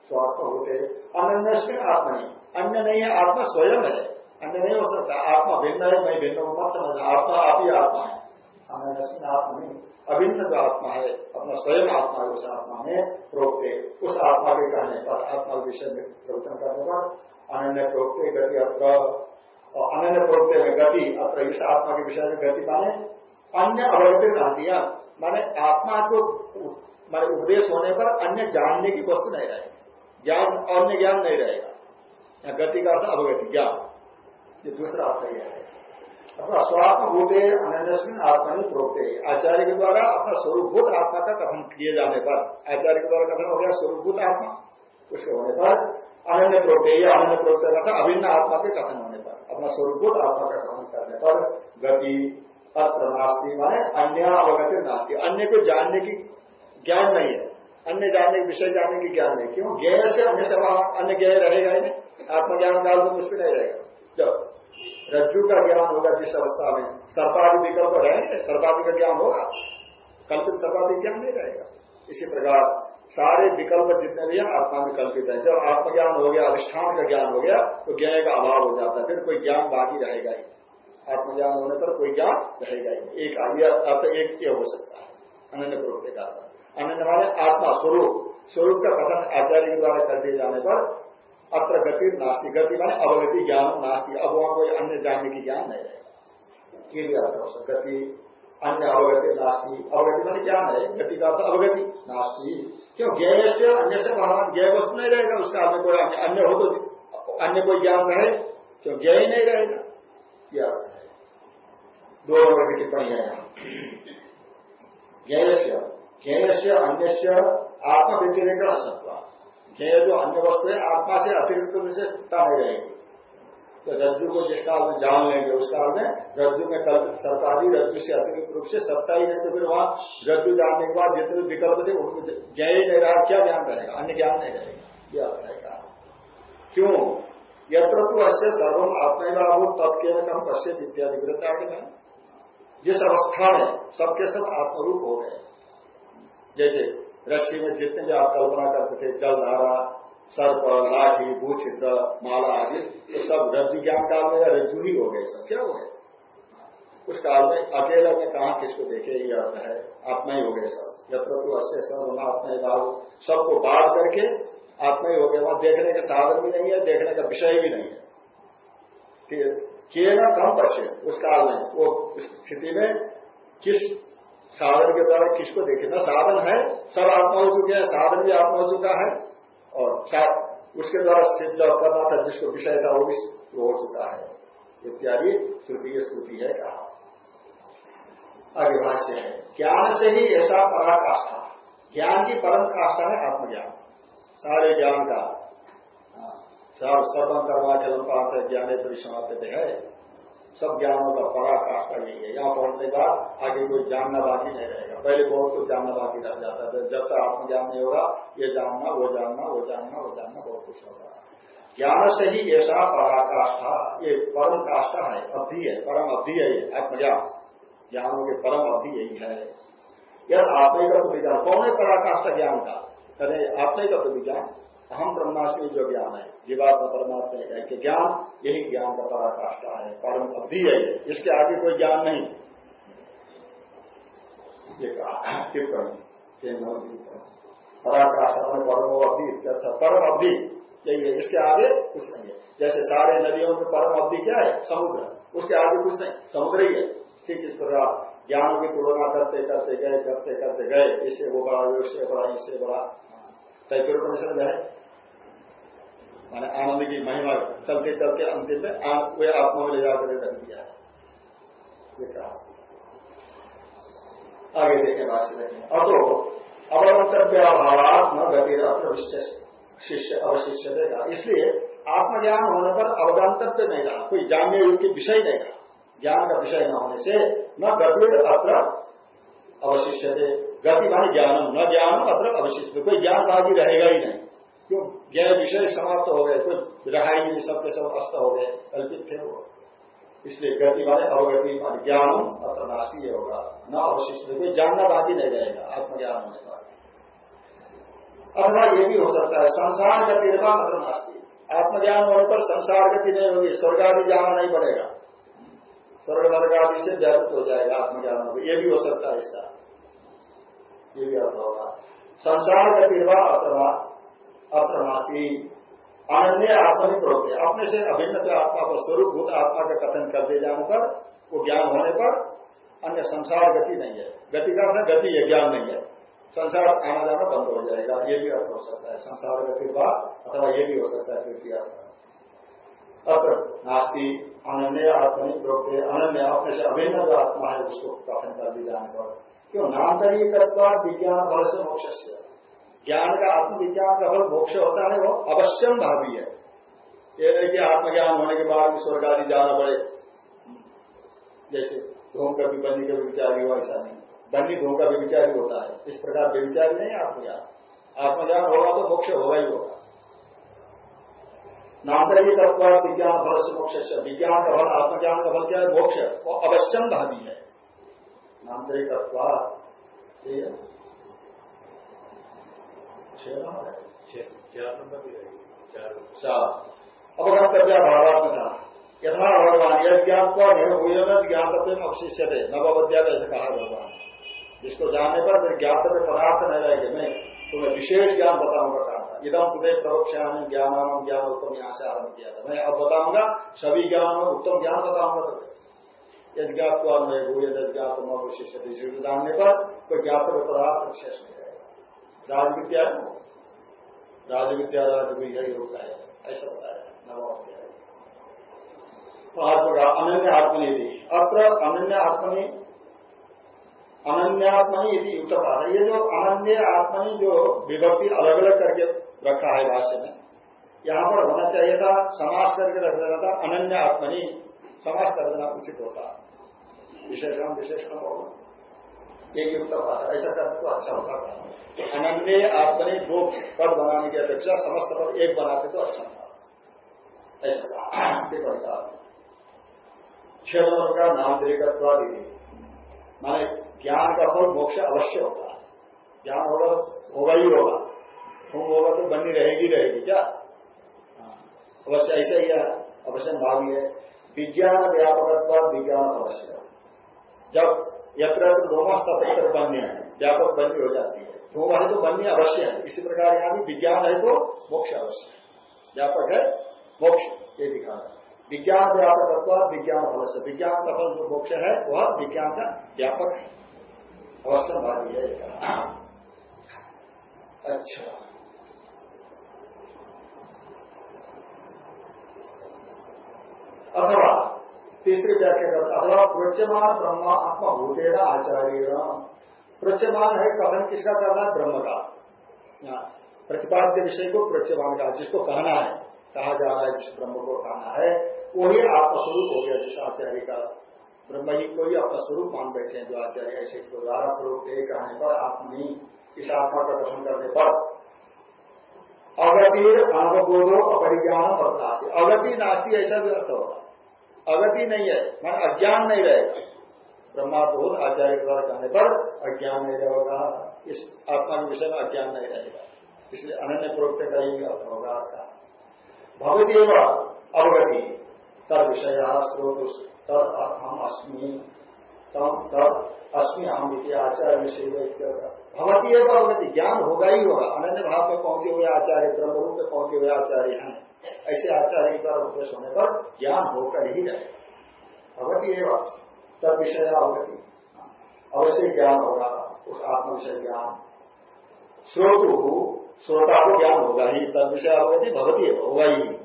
स्वात्म होते अन्य आत्मा ही अन्य नहीं है, आत्मा स्वयं है, अन्य नहीं हो सकता, आत्मा भिन्न है, मैं भिन्न मत समझना, आत्मा आप ही आत्मा है। अन्य आत्मा नहीं अभिन्न जो आत्मा है, अपना स्वयं आत्मा है, उस आत्मा में प्रोक्ते, उस आत्मा के कहने पर आत्मा विषय में प्रवचन करने पर अनन्य प्रोक्ते गति अत्र, और अनन्य प्रोक्ते में गति अत्र, इस आत्मा के विषय में गति माने अन्य अवगति दिया। माने आत्मा को मारे उपदेश होने पर अन्य जानने की वस्तु नहीं रहेगी। ज्ञान, अन्य ज्ञान नहीं रहेगा। गति का अर्थ अवगति, ज्ञान। ये दूसरा अर्थ यह है। अपना स्वात्म भूते अन्यस्मिन आत्मा ही प्रोक्ते। आचार्य के द्वारा अपना स्वरूपभूत आत्मा का कथन किए जाने पर, आचार्य के द्वारा कथन हो गया स्वरूपभूत आत्मा, उसके होने पर अनन्य प्रोक्ते या अनन्य प्रोक्ते था अभिन्न आत्मा के कथन होने पर, अपना स्वरूपभूत आत्मा का कथन करने पर गति अत्र नास्ती माने अन्य अवगति नास्ती। अन्य को जानने की ज्ञान नहीं है। अन्य जानने के विषय जानने की ज्ञान नहीं। क्यों? ज्ञ से अन्य से अन्य ज्ञ रहेगा ही नहीं। आत्मज्ञान काल में कुछ भी नहीं रहेगा। जब रज्जु का ज्ञान होगा जिस अवस्था में। सर्पादि विकल्प रहेंगे सर्पादि का ज्ञान होगा। कल्पित सर्पादि ज्ञान नहीं रहेगा। इसी प्रकार सारे विकल्प जितने भी हैं, आत्मा में कल्पित है। जब आत्मज्ञान हो गया, अधिष्ठान का ज्ञान हो गया तो ज्ञान का अभाव हो जाता है। फिर कोई ज्ञान बाकी रहेगा ही। आत्मज्ञान होने पर कोई ज्ञान रहेगा ही एक अर्थ एक ये हो सकता है। अनन्य पूर्व के कारण अनन्य माने आत्मा स्वरूप। स्वरूप का कथन आचार्य के द्वारा कर दिए जाने पर अत्र गति नास्ती, गति माने अवगति ज्ञान नास्ती। अब वहाँ कोई अन्य जानने की ज्ञान नहीं रहेगा ये भी अर्थ हो गति, अन्य अवगति नास्ती। अवगति माने ज्ञान है। गति का अर्थ अवगति नास्ती। क्यों? ज्ञेय से अन्य से भगवान ज्ञ वस्तु नहीं रहेगा, उसका में कोई अन्य हो तो अन्य कोई ज्ञान रहे, क्यों? ज्ञ ही नहीं रहेगा। क्या दो नंबर की टिप्पणी है ज्ञेय से ज्ञेय से अन्य से आत्मा व्यतिरिक्त असत्वा ज्ञेय जो अन्य वस्तु है आत्मा से अतिरिक्त रूप से सत्ता नहीं रहेगी तो रज्जु को जिस काल में जान लेंगे, उस काल में रज्जु में कल्पित सर्पादी रज्जु से अतिरिक्त रूप से सत्ता ही नहीं तो फिर वहाँ रज्जु जानने के बाद जितने विकल्प थे, उनको ही नहीं रहा, क्या ज्ञान रहेगा? अन्य ज्ञान नहीं रहेगा। यह रहेगा क्यों? यत्र तो अश्य सर्वम आत्मलाभो तत्के कम पश्चित इत्यादि वृत्ता में। जिस अवस्था में सबके सब आत्मरूप हो गए। जैसे रस्सी में जितने भी आप कल्पना करते थे, जलधारा, सर्प, लाठी भूछिद्र माला आदि, ये सब रज्जु ज्ञान काल में रज्जु ही हो गए सब। क्या हो गए? उस काल में अकेला में कहा किसको देखे, ये अर्थ है, आत्मा ही हो गए सब। तो अश्य सब आत्मा ही भाव सबको बाढ़ करके आत्मा ही हो गए। वहाँ देखने का साधन भी नहीं है, देखने का विषय भी नहीं है। किए ना कम पश्य उस काल में, वो स्थिति में किस साधन के द्वारा किसको देखे ना? साधन है सब आत्मा हो चुके हैं साधन भी आत्मा हो चुका है और उसके द्वारा सिद्ध करना था जिसको विषय था वो भी हो चुका है। इत्यादि श्रुति स्तुति है कहा। आगे है ज्ञान से ही ऐसा पराकाष्ठा। ज्ञान की परम काष्ठा है आत्मज्ञान। सारे ज्ञान का। हाँ, सर्व कर्माचलन पाठ ज्ञान परिसमाप्त है। सब ज्ञानों का पराकाष्ठा यही है। यहाँ पहुँचने के आगे कोई जानना बाकी नहीं रहेगा। पहले बहुत कुछ जानना बाकी रह जाता था। जब तक आत्मज्ञान नहीं होगा, ये जानना, वो जानना वो जानना वो जानना बहुत कुछ होगा। ज्ञान से ही ऐसा पराकाष्ठा ये परम काष्ठा है अवधि है, परम अवधि है ये आत्मज्ञान। ज्ञानों के परम अवधि यही है। यह तो विज्ञान। कौन है पराकाष्ठा ज्ञान का? अरे आपने का तो विज्ञान। अहम ब्रह्मास्मि जो ज्ञान है, जीवात्मा परमात्मा के ज्ञान, यही ज्ञान का पराकाष्ठा है, परम अवधि है, इसके आगे कोई ज्ञान नहीं। ये कहा पराकाष्ठा में परम अवधि परम अवधि यही है इसके आगे कुछ नहीं है। जैसे सारे नदियों में परम अवधि क्या है? समुद्र। उसके आगे कुछ नहीं, समुद्र ही है। ठीक इस प्रकार, ज्ञान की तुलना करते करते गए करते करते गए, इससे वो बड़ा इससे बड़ा इससे बड़ा। तैतुर परिषद में माने आनंद की महिमा चलते चलते अंतिम में वे आत्मा में ले जाकर रख दिया। ये कहा। आगे देखें भाष्य देखें। अतो अवगंतव्य अभाव न गति शिष्य अवशिष्य देगा इसलिए आत्मज्ञान होने पर अवगंतव्य नहीं रहा कोई जानने योग्य विषय नहीं रहा ज्ञान का विषय न होने से न गति अत्र अवशिष्य थे गति मानी ज्ञान न ज्ञान अत्र अवशिष्य कोई ज्ञान बाजी रहेगा ही नहीं। क्यों? ज्ञान विषय समाप्त हो गए। कोई रहाई नहीं सबके सब अस्त हो गए। कल्पित थे वो। इसलिए गति वाले अवगति वाले ज्ञान अत्र नास्ती ये होगा। न अवशिष्ट। कोई जानना बाकी नहीं रहेगा। आत्मज्ञान होने पर अथवा ये भी हो सकता है। संसार गति रहता अत्र नास्ती। आत्मज्ञान होने पर संसार गति नहीं होगी। स्वर्ग आदि जाना नहीं पड़ेगा स्वर्ग वर्ग आदि से व्याप्त हो जाएगा आत्मज्ञान होगा ये भी हो सकता है इसका। ये भी अर्थ होगा। संसार गति अथवा अप्रमास्ती। अनन्य आत्मा ही। प्रोक्त अपने से अभिन्न आत्मा पर स्वरूप, भूत आत्मा का कथन कर दे जाने पर, वो ज्ञान होने पर अन्य संसार गति नहीं है। गति का अपना गति है, ज्ञान नहीं है। संसार आना जाना बंद हो जाएगा। ये भी अर्थ हो सकता है। संसार का कृपा अथवा ये भी हो सकता है तृतीय अर्थ अत्र नास्ती, अनन्य आत्मा प्रोक्ते, अनन्य अपने से अभिन्न जो आत्मा है, उसको कथन कर दी जाने पर। क्यों? नामतरीय करता विज्ञान फल से मोक्ष ज्ञान का आत्मविज्ञान का फल मोक्ष होता है, वो अवश्यम भावी है। ये नहीं कि आत्मज्ञान होने के बाद स्वर्ग आदि जाना पड़े। जैसे धूम का भी बन्नी का भी विचार हुआ, ऐसा नहीं। बन्नी धूम का भी विचार होता है। इस प्रकार बेविचार नहीं आत्मज्ञान। आत्मज्ञान होगा तो मोक्ष होगा ही होगा। नामतरी तत्व विज्ञान फल से मोक्ष विज्ञान का फल आत्मज्ञान का फल क्या है? मोक्ष। वो अवश्यम भावी है। नामतरी तत्व चार नंबर भी रहेगी। चार अवगंतव्य भावात्मता। यथा भगवान यह ज्ञापक निर्भूयन ज्ञातव्य अवशिष्य थे नववद्या में ऐसे कहा भगवान। जिसको जानने पर फिर ज्ञातव्य पदार्थ नहीं रहेगा। मैं तुम्हें विशेष ज्ञान बताऊँगा। था इधम तुदे प्रवक्ष्यान ज्ञान उत्तम यहाँ से आरंभ किया था मैं अब बताऊँगा, सभी ज्ञान में उत्तम ज्ञान बताऊँगा तो यज्ञात्वा में यज्ञात्म अवशिष्य थे जानने पर कोई ज्ञातव्य पदार्थ शेष नहीं रहेगा। राजविद्या राजविद्या राजविद्या होता है ऐसा बताया आत्मा अनन्य आत्मनि अत्र अनन्य आत्मनि अनन्यात्मनि यदि युक्त है ये जो अनन्य आत्मनि जो विभक्ति अलग अलग करके रखा है भाष्य में, यहाँ पर होना चाहिए था, समास करके रख देना था, अनन्य आत्मनि समास कर देना उचित होता। विशेषण विशेषण होगा एक युक्त पाठ ऐसा करने तो अच्छा होता था। अनन्य आत्मनि दो पद बनाने की अपेक्षा समस्त पद एक बनाते तो अच्छा था। ऐसा कहा छह नंबर का नाम देगा माने ज्ञान का फल मोक्ष अवश्य होगा। ज्ञान होगा तो होगा ही होगा। तुम होगा तो बनी रहेगी रहेगी, क्या? अवश्य ऐसा ही है, अवश्य भावी है विज्ञान व्यापक विज्ञान अवश्य। जब यत्र धूमस तत्र बन्य है, व्यापक बन्य हो जाती है। धूम है तो बन्य अवश्य है। इसी प्रकार यहाँ भी विज्ञान है तो मोक्ष अवश्य है। व्यापक है, मोक्ष, ये दिखाना विज्ञान व्यापक तत्व विज्ञान से विज्ञान का फल जो मोक्ष है, वह विज्ञान का व्यापक है। बात है। अच्छा। अथवा, तीसरी व्याख्या करता अथवा प्रोच्यमान ब्रह्म आत्मा भूतेना आचार्य प्रोच्यमान है कथन, किसका करना है? ब्रह्म का। प्रतिपाद्य विषय को प्रोच्यमान का जिसको कहना है, कहा जा रहा है, जिस ब्रह्म को कहना है, वही आत्मस्वरूप हो गया, जिस आचार्य का। ब्रह्म ही को ही अपना स्वरूप मान बैठे हैं जो आचार्य ऐसे द्वारा पूर्वक कहने, पर आत्मी इस आत्मा का दर्शन करने पर। अगति अनवबोधो अपरिज्ञान बढ़ता है अगति नास्ती, ऐसा भी अर्थ होगा। अगति नहीं है, मन अज्ञान नहीं रहेगा ब्रह्माबोध आचार्य द्वारा कहने पर अज्ञान नहीं रहेगा। इस आत्मा के विषय में अज्ञान नहीं रहेगा। इसलिए अनन्य प्रोक्त का ही अर्थ होगा। भगवती अवगति। तद विषय स्रोत तद हम अस्मी। तम तब अस्मी हम आचार्य विषय भगवती एवं अवगति ज्ञान होगा ही होगा। अनन्य भाव में पहुँचे हुए आचार्य, ब्रह्म रूप में पहुँचे हुए आचार्य हैं। ऐसे आचार्य के द्वारा उपदेश होने पर ज्ञान होकर ही रहे। भगवती एवं तब विषय अवगति अवश्य ज्ञान होगा, उस आत्म विषय ज्ञान। श्रोतु, श्रोता को ज्ञान होगा ही, तद विषय अवगति भगवती होगा ही।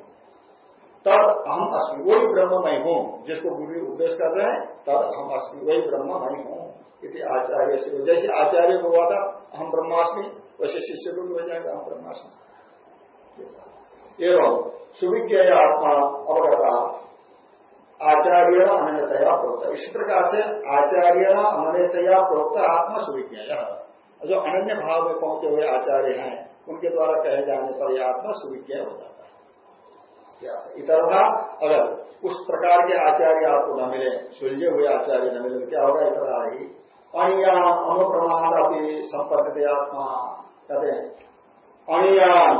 तब हम अस्मी वही ब्रह्म मैं हूँ, जिसको गुरु उपदेश कर रहे हैं, तब हम अस्मी वही ब्रह्म मैं हूँ। इति आचार्य से जैसे आचार्य को हुआ था, हम ब्रह्मास्मि, वैसे शिष्य को भी हो जाएगा, हम ब्रह्मास्मि। एवं सुविज्ञ आत्मा अवगता आचार्य अनन्यतया प्रोक्त। इसी प्रकार से आचार्य अनन्यतया प्रोक्त आत्मा सुविज्ञ जो अनन्य भाव में पहुँचे हुए आचार्य हैं, उनके द्वारा कहे जाने पर यह आत्मा सुविज्ञ होता है। इतर था अगर उस प्रकार के आचार्य आपको न मिले, सुलझे हुए आचार्य न मिले तो क्या होगा? इतर आएगी। अणियान अनुप्रमाण अपनी संपर्क आत्मा, कहते हैं। अणियान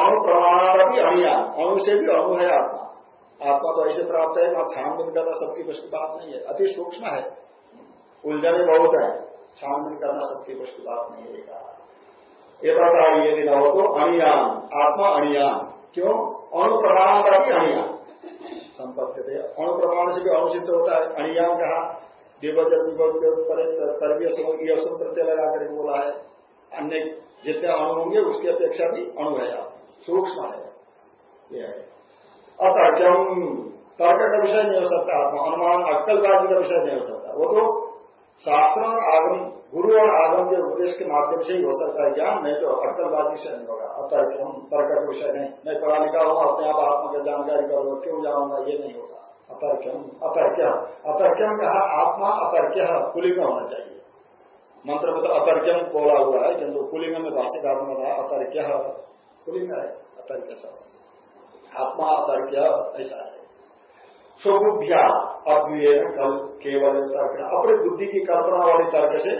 अनुप्रमाण भी अणियान अणु से भी अणु है आत्मा। आत्मा तो ऐसे प्राप्त है, वहाँ छानबीन करना सबकी कुछ बात नहीं है। अति सूक्ष्म है। उलझने बहुत है। छानबीन करना सबकी कुछ की बात नहीं है। कहा ये यदि न हो तो अणियान आत्मा अणियान क्यों? अनुप्रमाण का भी अणियान संपत्ति थे अनुप्रमाण से भी अनुसिद्ध होता है। अणियान कहा? देवजन विभोजन तरबिय प्रत्यय लगा करके बोला है। अन्य जितने अणु होंगे, उसकी अपेक्षा भी अणु है आप सूक्ष्म है। ये है। अतर्कम तर्क का विषय नहीं हो सकता आत्मा। अनुमान, अक्कलबाजी का विषय नहीं हो सकता। वो तो शास्त्र और आगम, गुरु और आगम के उपदेश के माध्यम से ही हो सकता है ज्ञान नहीं तो अक्कलबाजी से नहीं होगा अतर्कम तर्क का विषय नहीं। मैं पढ़ा लिखा हूँ, अपने आप आत्मा की जानकारी करूँगा क्यों जाऊँगा? ये नहीं होगा। अतर्क्यम अतर्क्य अतर्क्यम कहा, आत्मा अतर्क्य पुलिंग होना चाहिए। मंत्र में तो अतर्क्यम बोला हुआ है, किंतु पुलिंग में भाषिका में बताया अतर्क्य पुलिंग है। अतर्क्य सब? आत्मा अतर्क्य ऐसा है। स्वबुद्धिया अव्यय कल, केवल तर्क। अपने बुद्धि की कल्पना वाले तर्क से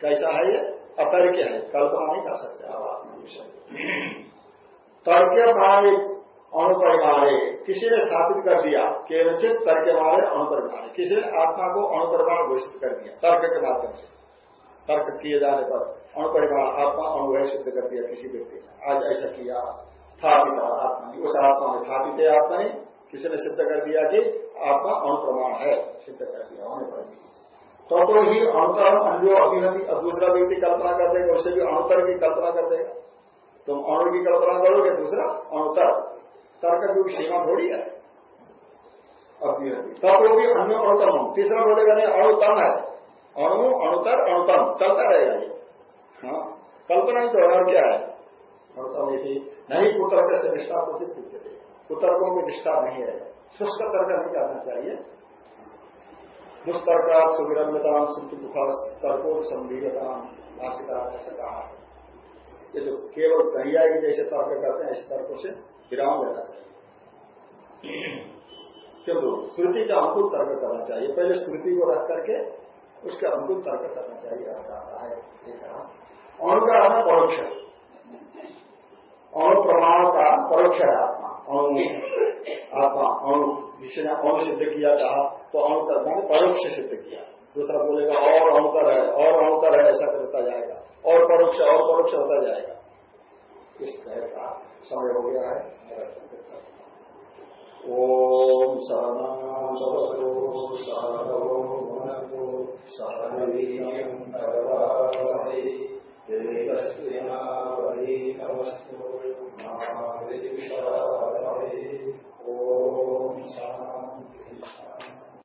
कैसा है ये? अतर्क है। कल्पना नहीं कर सकते आप आत्मा विषय तर्क माने अणुपरिमाणे किसी ने स्थापित कर दिया केवचित तर्क मारे अणुपरिमाणे किसी ने आत्मा को अणुपरिमाण घोषित कर दिया, तर्क के माध्यम से। तर्क किए जाने पर अणुपरिमाण आत्मा अणुभय सिद्ध कर दिया किसी व्यक्ति ने। आज ऐसा किया, स्थापित आत्मा उस आत्मा में स्थापित है आत्मा ने किसी ने सिद्ध कर दिया कि आत्मा अनुप्रमाण है, सिद्ध कर दिया होने पर तो तो ही अणुतर अन्यो अभिनति अब दूसरा व्यक्ति कल्पना कर देगा उससे भी अणुतर की कल्पना कर देगा। तुम अणु की कल्पना करोगे, दूसरा अणुतर तर्क की सीमा थोड़ी है। अभिनति तब वो भी अन्य अणुतम तीसरा बोलेगा, नहीं अणुतम है। अणु, अणुतर अणुतम चलता रहेगा ये। हाँ कल्पना ही तो क्या है। अणुतम यदि नहीं, पुत्र से निष्ठा को चित्त कुतर्कों की निष्ठा नहीं है। शुष्क तर्क नहीं करना चाहिए। दुष्तर्क सुविरम्यता सुख दुख तर्को संधीयता भाषिका ऐसा कहा ये जो केवल दरिया की जैसे तर्क करते हैं ऐसे तर्कों से विराम लेना चाहिए। किंतु श्रुति का अनुकूल तर्क करना चाहिए। पहले श्रुति को रख करके उसके अनुकूल तर्क करना चाहिए कहा है। अणु का परोक्ष अणु प्रमाण का परोक्ष है। अणु आत्मा अणु जिसने अणु सिद्ध किया कहा तो अणुतर मैंने परोक्ष सिद्ध किया। दूसरा बोलेगा, और अणुतर है और अणुतर है ऐसा करता जाएगा। और परोक्ष और परोक्ष होता जाएगा। इस तरह का समय हो गया है। ओम सहनावतो सहनवीमस्तु ॐ शान्ति